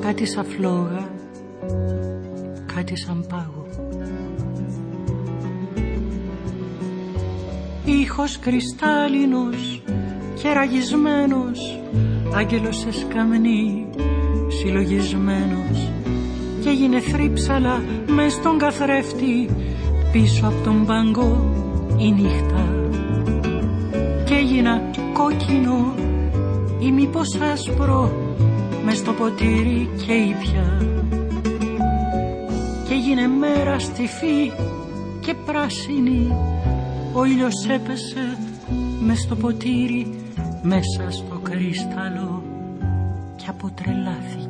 K: Κάτι σαν φλόγα κάτι σαν πάγο. Ήχος κρυστάλλινος και ραγισμένος άγγελος σε σκαμνή συλλογισμένος. Και έγινε θρύψαλα μες στον καθρέφτη πίσω από τον πάγκο η νύχτα και έγινα κόκκινο ή μήπως άσπρο μες στο ποτήρι και ήπια. Και έγινε μέρα στιφή και πράσινη ο ήλιος έπεσε μες στο ποτήρι μέσα στο κρίσταλο και αποτρελάθηκε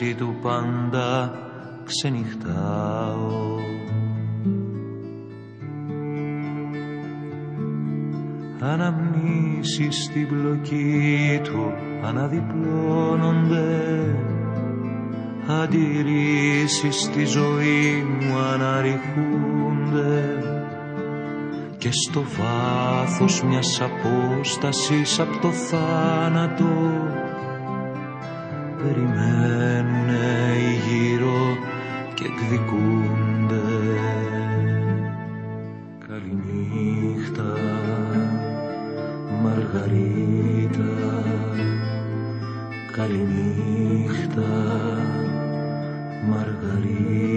M: Υπόθεση του πάντα ξενυχτάω. Αναμνήσεις στην πλοκή του αναδιπλώνονται. Αντιρρήσεις στη ζωή μου αναρριχούνται. Και στο βάθος μιας απόστασης από το θάνατο περιμένουνε γύρω και εκδικούνται. Καληνύχτα Μαργαρίτα. Καληνύχτα Μαργαρίτα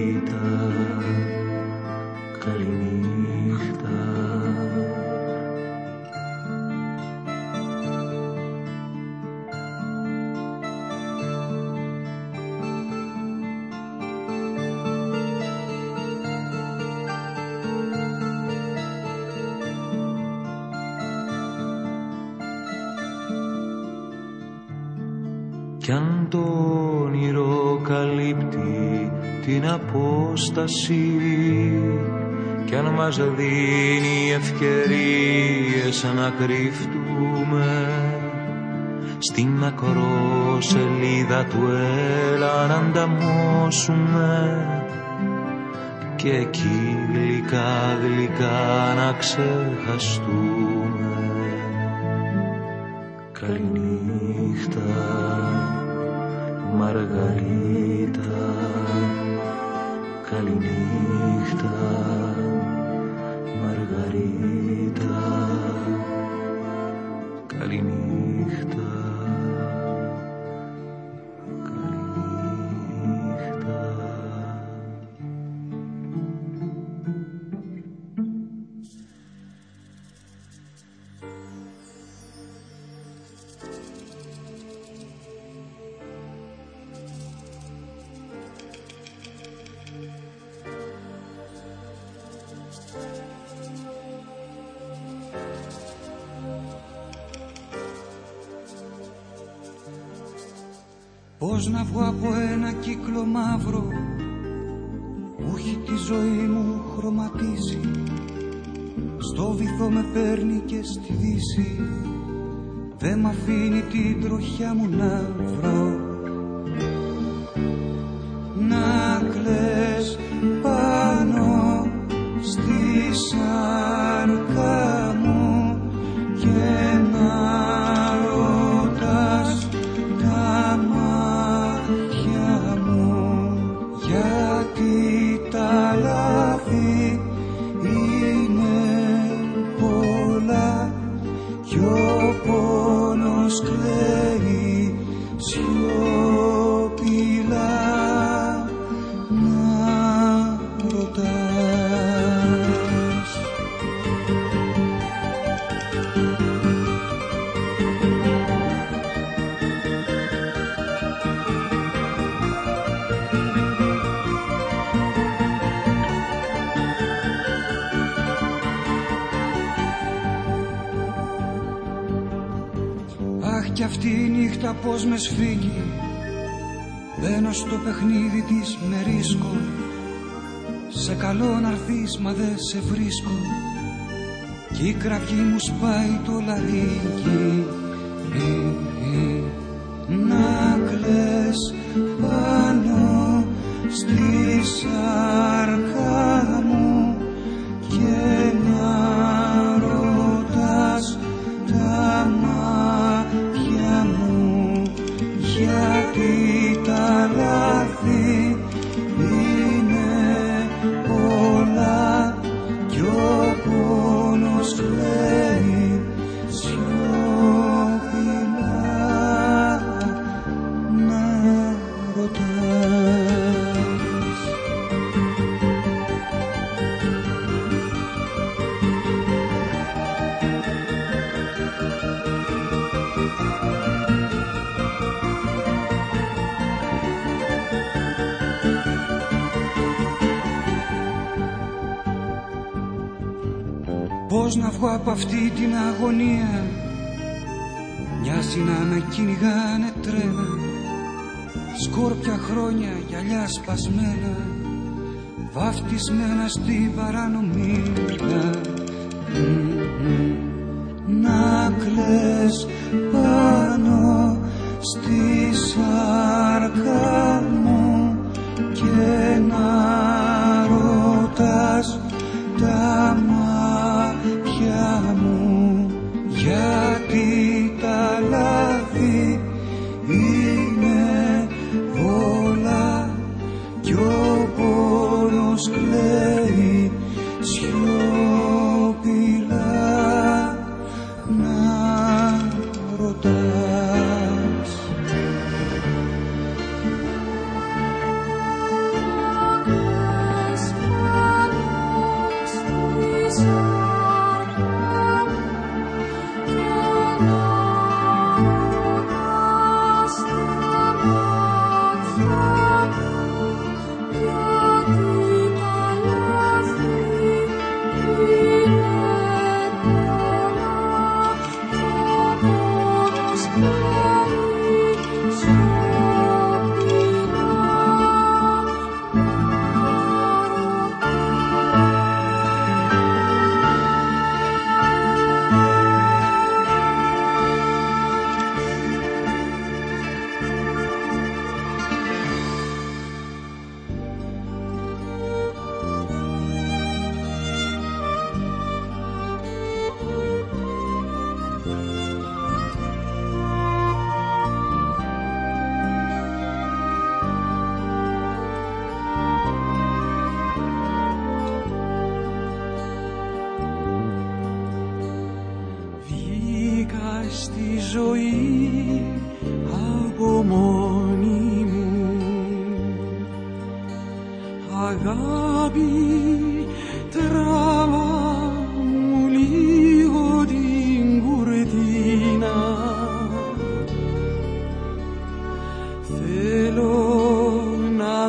M: απόσταση. Κι αν μας δίνει ευκαιρίες να κρυφτούμε στην ακρόσελίδα του έλα να ανταμώσουμε. Και εκεί γλυκά γλυκά να ξεχαστούμε. Καληνύχτα Μαργαρίτα kaliných tár.
R: Πώς να βγω από ένα κύκλο μαύρο που έχει τη ζωή μου χρωματίσει Στο βυθό με παίρνει και στη δύση Δεν μ' αφήνει την τροχιά μου να βρω Αχ κι αυτή η νύχτα πως με σφίγγει. Μπαίνω στο παιχνίδι της με ρίσκο. Σε καλό να έρθεις μα δεν σε βρίσκω. Κι η κραυγή μου σπάει το λαρίκι Να κλαις πάνω στη σάρκα Σκόρπια χρόνια γυαλιά σπασμένα Βαφτισμένα στην παρανομία Μμμ.
G: να κλαις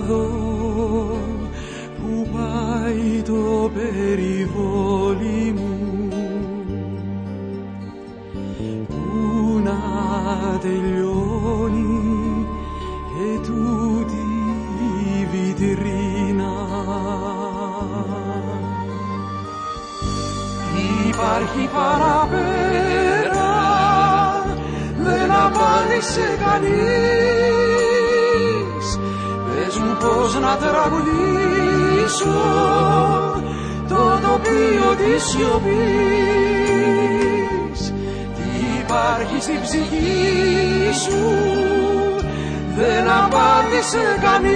G: να δω που πάει το περιβόλι μου που να τελειώνει και τούτη η βιτρίνα. Υπάρχει παραπέρα, δεν απάντησε κανείς. Πες μου πώς να τραγουδήσω το τοπίο της σιωπής. Υπάρχει στην ψυχή σου δεν απάντησε κανείς.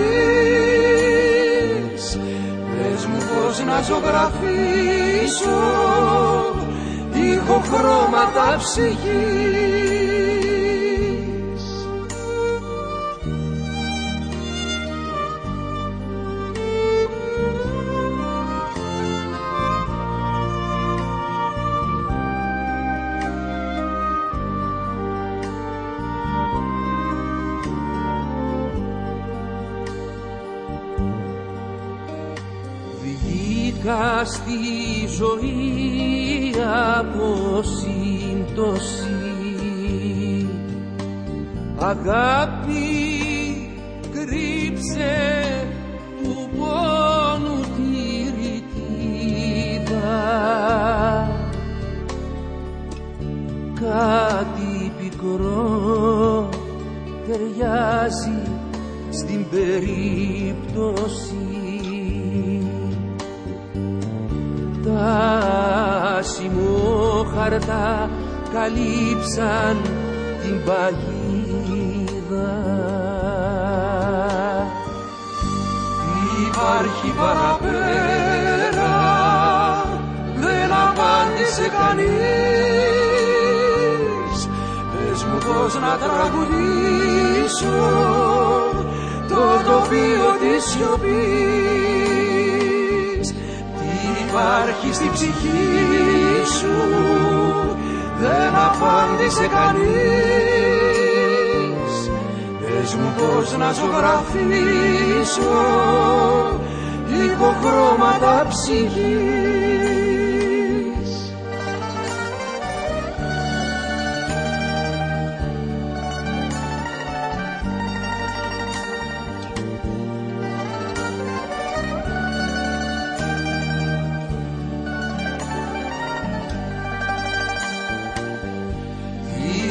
G: Πες μου πως να ζωγραφίσω ήχο χρώματα ψυχής Αγάπη να ζωγραφίσω ηχοχρώματα ψυχής.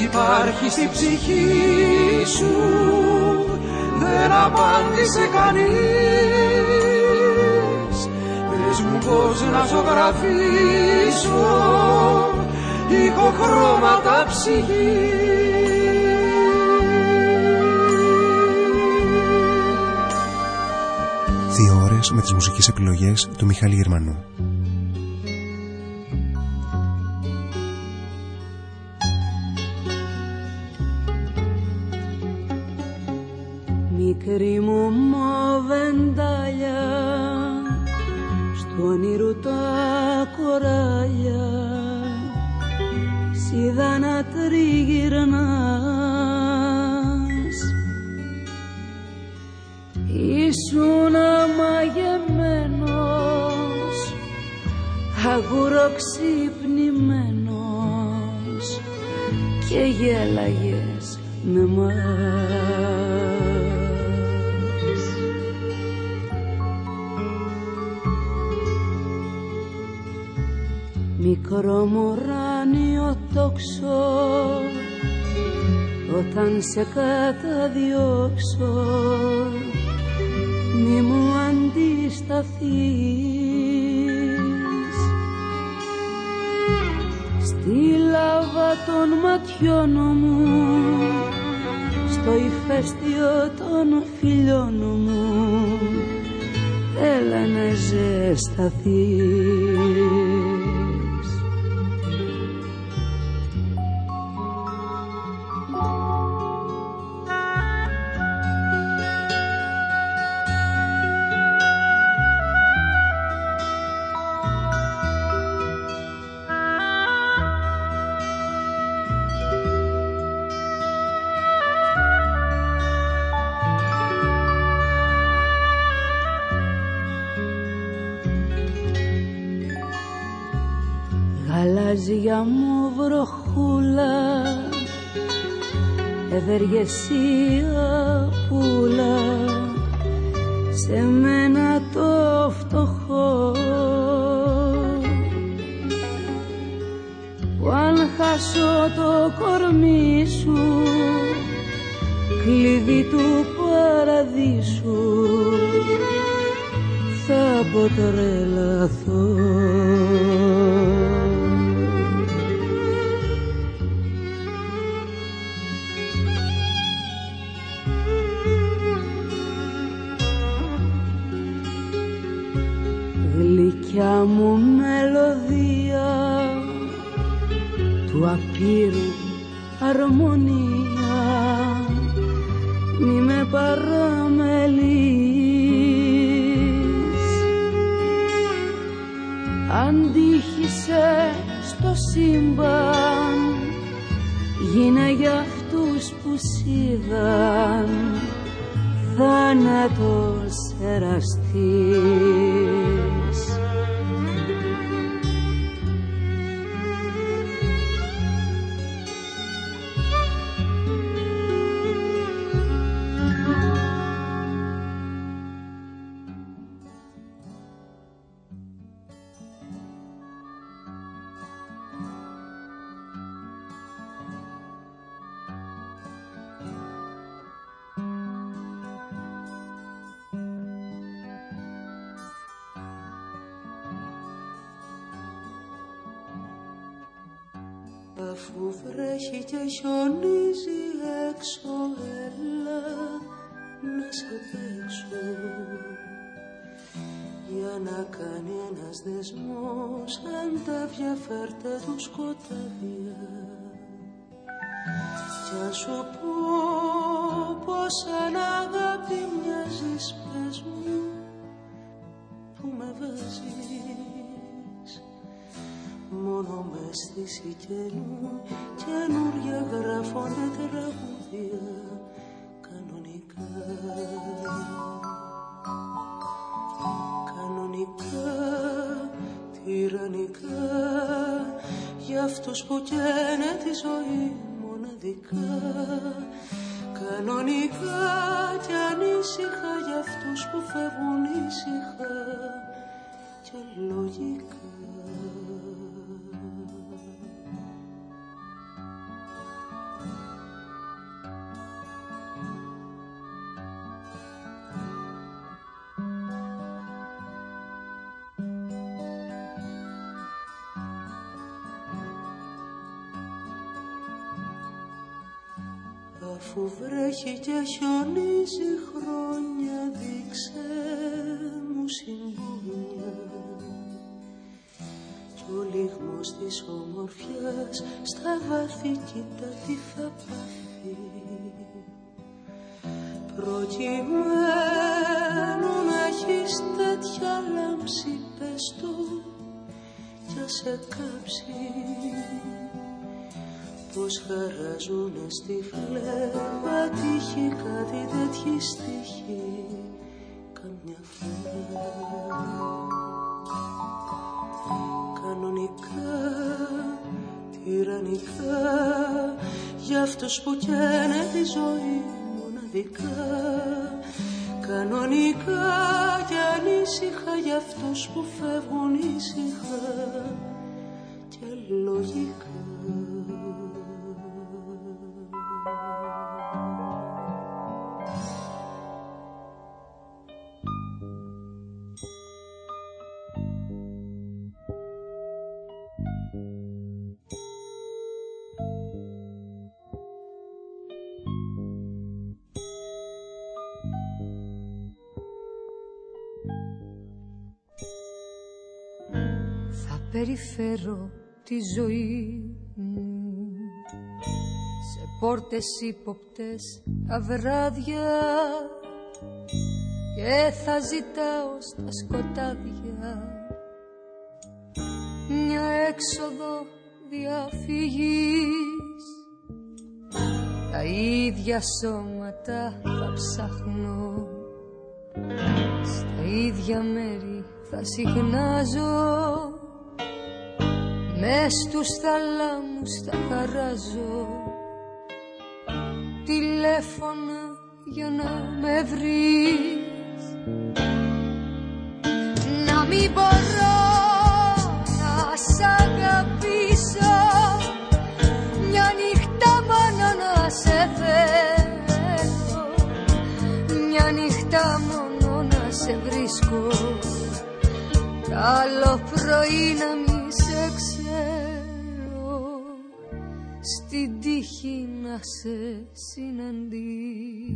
G: Υπάρχει στη ψυχή απάντησε κανείς. Πες μου πως να ζωγραφίσω. Ηχοχρώματα ψυχή.
C: Δύο ώρες με τις μουσικές επιλογές του Μιχάλη Γερμανού.
E: Τριγυρνάς Ήσουν αμαγεμένος αγουροξυπνημένος και γέλαγες με μας. Μικρό μωράνιο τόξο όταν σε καταδιώξω μη μου αντισταθείς. Στη λάβα των ματιών μου στο ηφαίστειο των φιλιών μου έλα να ζεσταθείς
L: μόνο με αίσθηση καινού καινούρια γράφονται τραγούδια κανονικά. Κανονικά τυραννικά για αυτούς που καίνε τη ζωή μοναδικά. Κανονικά και ανήσυχα για αυτούς που φεύγουν ήσυχα και λογικά αφού βρέχει και χιονίζει χρόνια δείξε μου συμπόνια κι ο λιγμός της ομορφιάς στα βάθη κοίτα τι θα πάθει. Προκειμένου να έχεις τέτοια λάμψη πες του κι σε κάψει πως χαράζουνε στη φλέβα τύχη κάτι τέτοιοι στοιχεί καμιά φορά. Κανονικά τυραννικά για αυτούς που καίνε τη ζωή μοναδικά. Κανονικά και ανήσυχα για αυτούς που φεύγουν ήσυχα. Και λογικά
S: περιφέρω τη ζωή μου. Σε πόρτες ύποπτες τα βράδια και θα ζητάω στα σκοτάδια μια έξοδο διαφυγής. Τα ίδια σώματα θα ψάχνω στα ίδια μέρη θα συχνάζω Μες στους θαλάμους θα χαράζω. Τηλέφωνα για να με βρεις. Να μην μπορώ να σ' αγαπήσω. Μια νύχτα μόνο να σε θέλω. Μια νύχτα μόνο να σε βρίσκω. Καλό πρωί να μην σε ξέρω Στην τύχη να σε συναντήσω.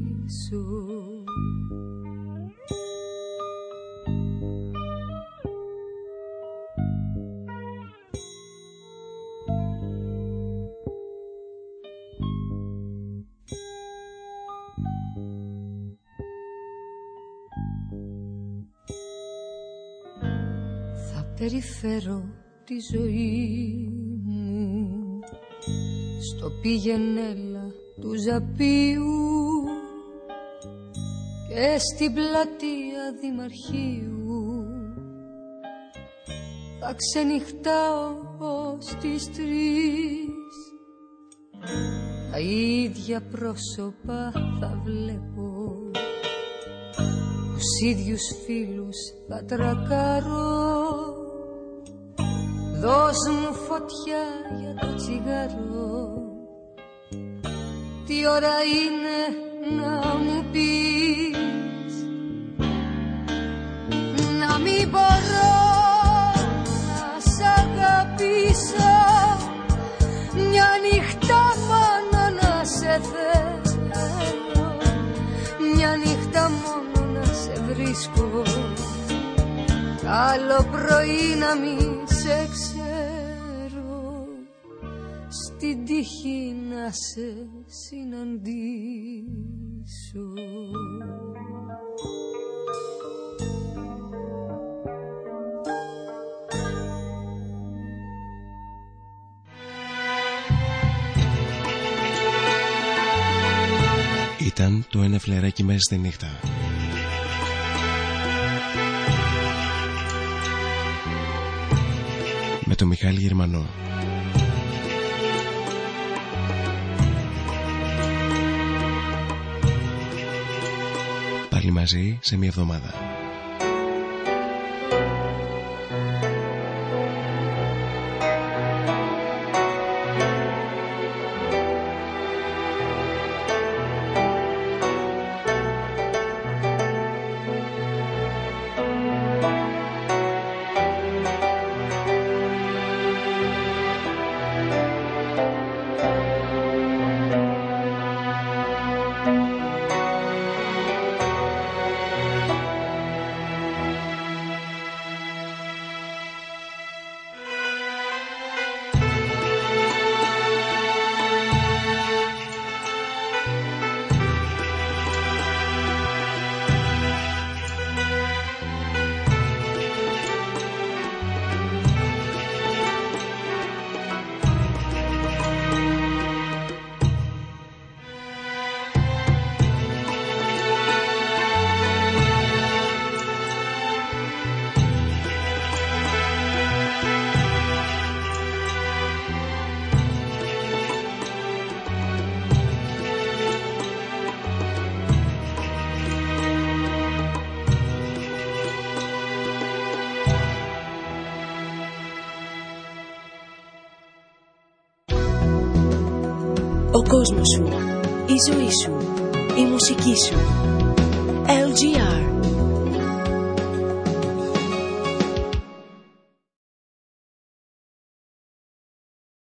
S: Θα περιφέρω τη ζωή μου. Στο πήγαινέλα του Ζαπίου και στην πλατεία Δημαρχείου. Θα ξενυχτάω ως τις τρεις. Τα ίδια πρόσωπα θα βλέπω. Τους ίδιους φίλους θα τρακάρω Δώσ' μου φωτιά για το τσιγάρο. Τι ώρα είναι να μου πεις; Να μην μπορώ να σ' αγαπήσω. Μια νύχτα μόνο να σε θέλω. Μια νύχτα μόνο να σε βρίσκω. Άλλο πρωί να μην σε ξέρω Στην τύχη να σε συναντήσω
E: Ήταν το ένα φλεράκι μέσα στη νύχτα. Με το Μιχάλη Γερμανό. Πάλι μαζί σε μια εβδομάδα.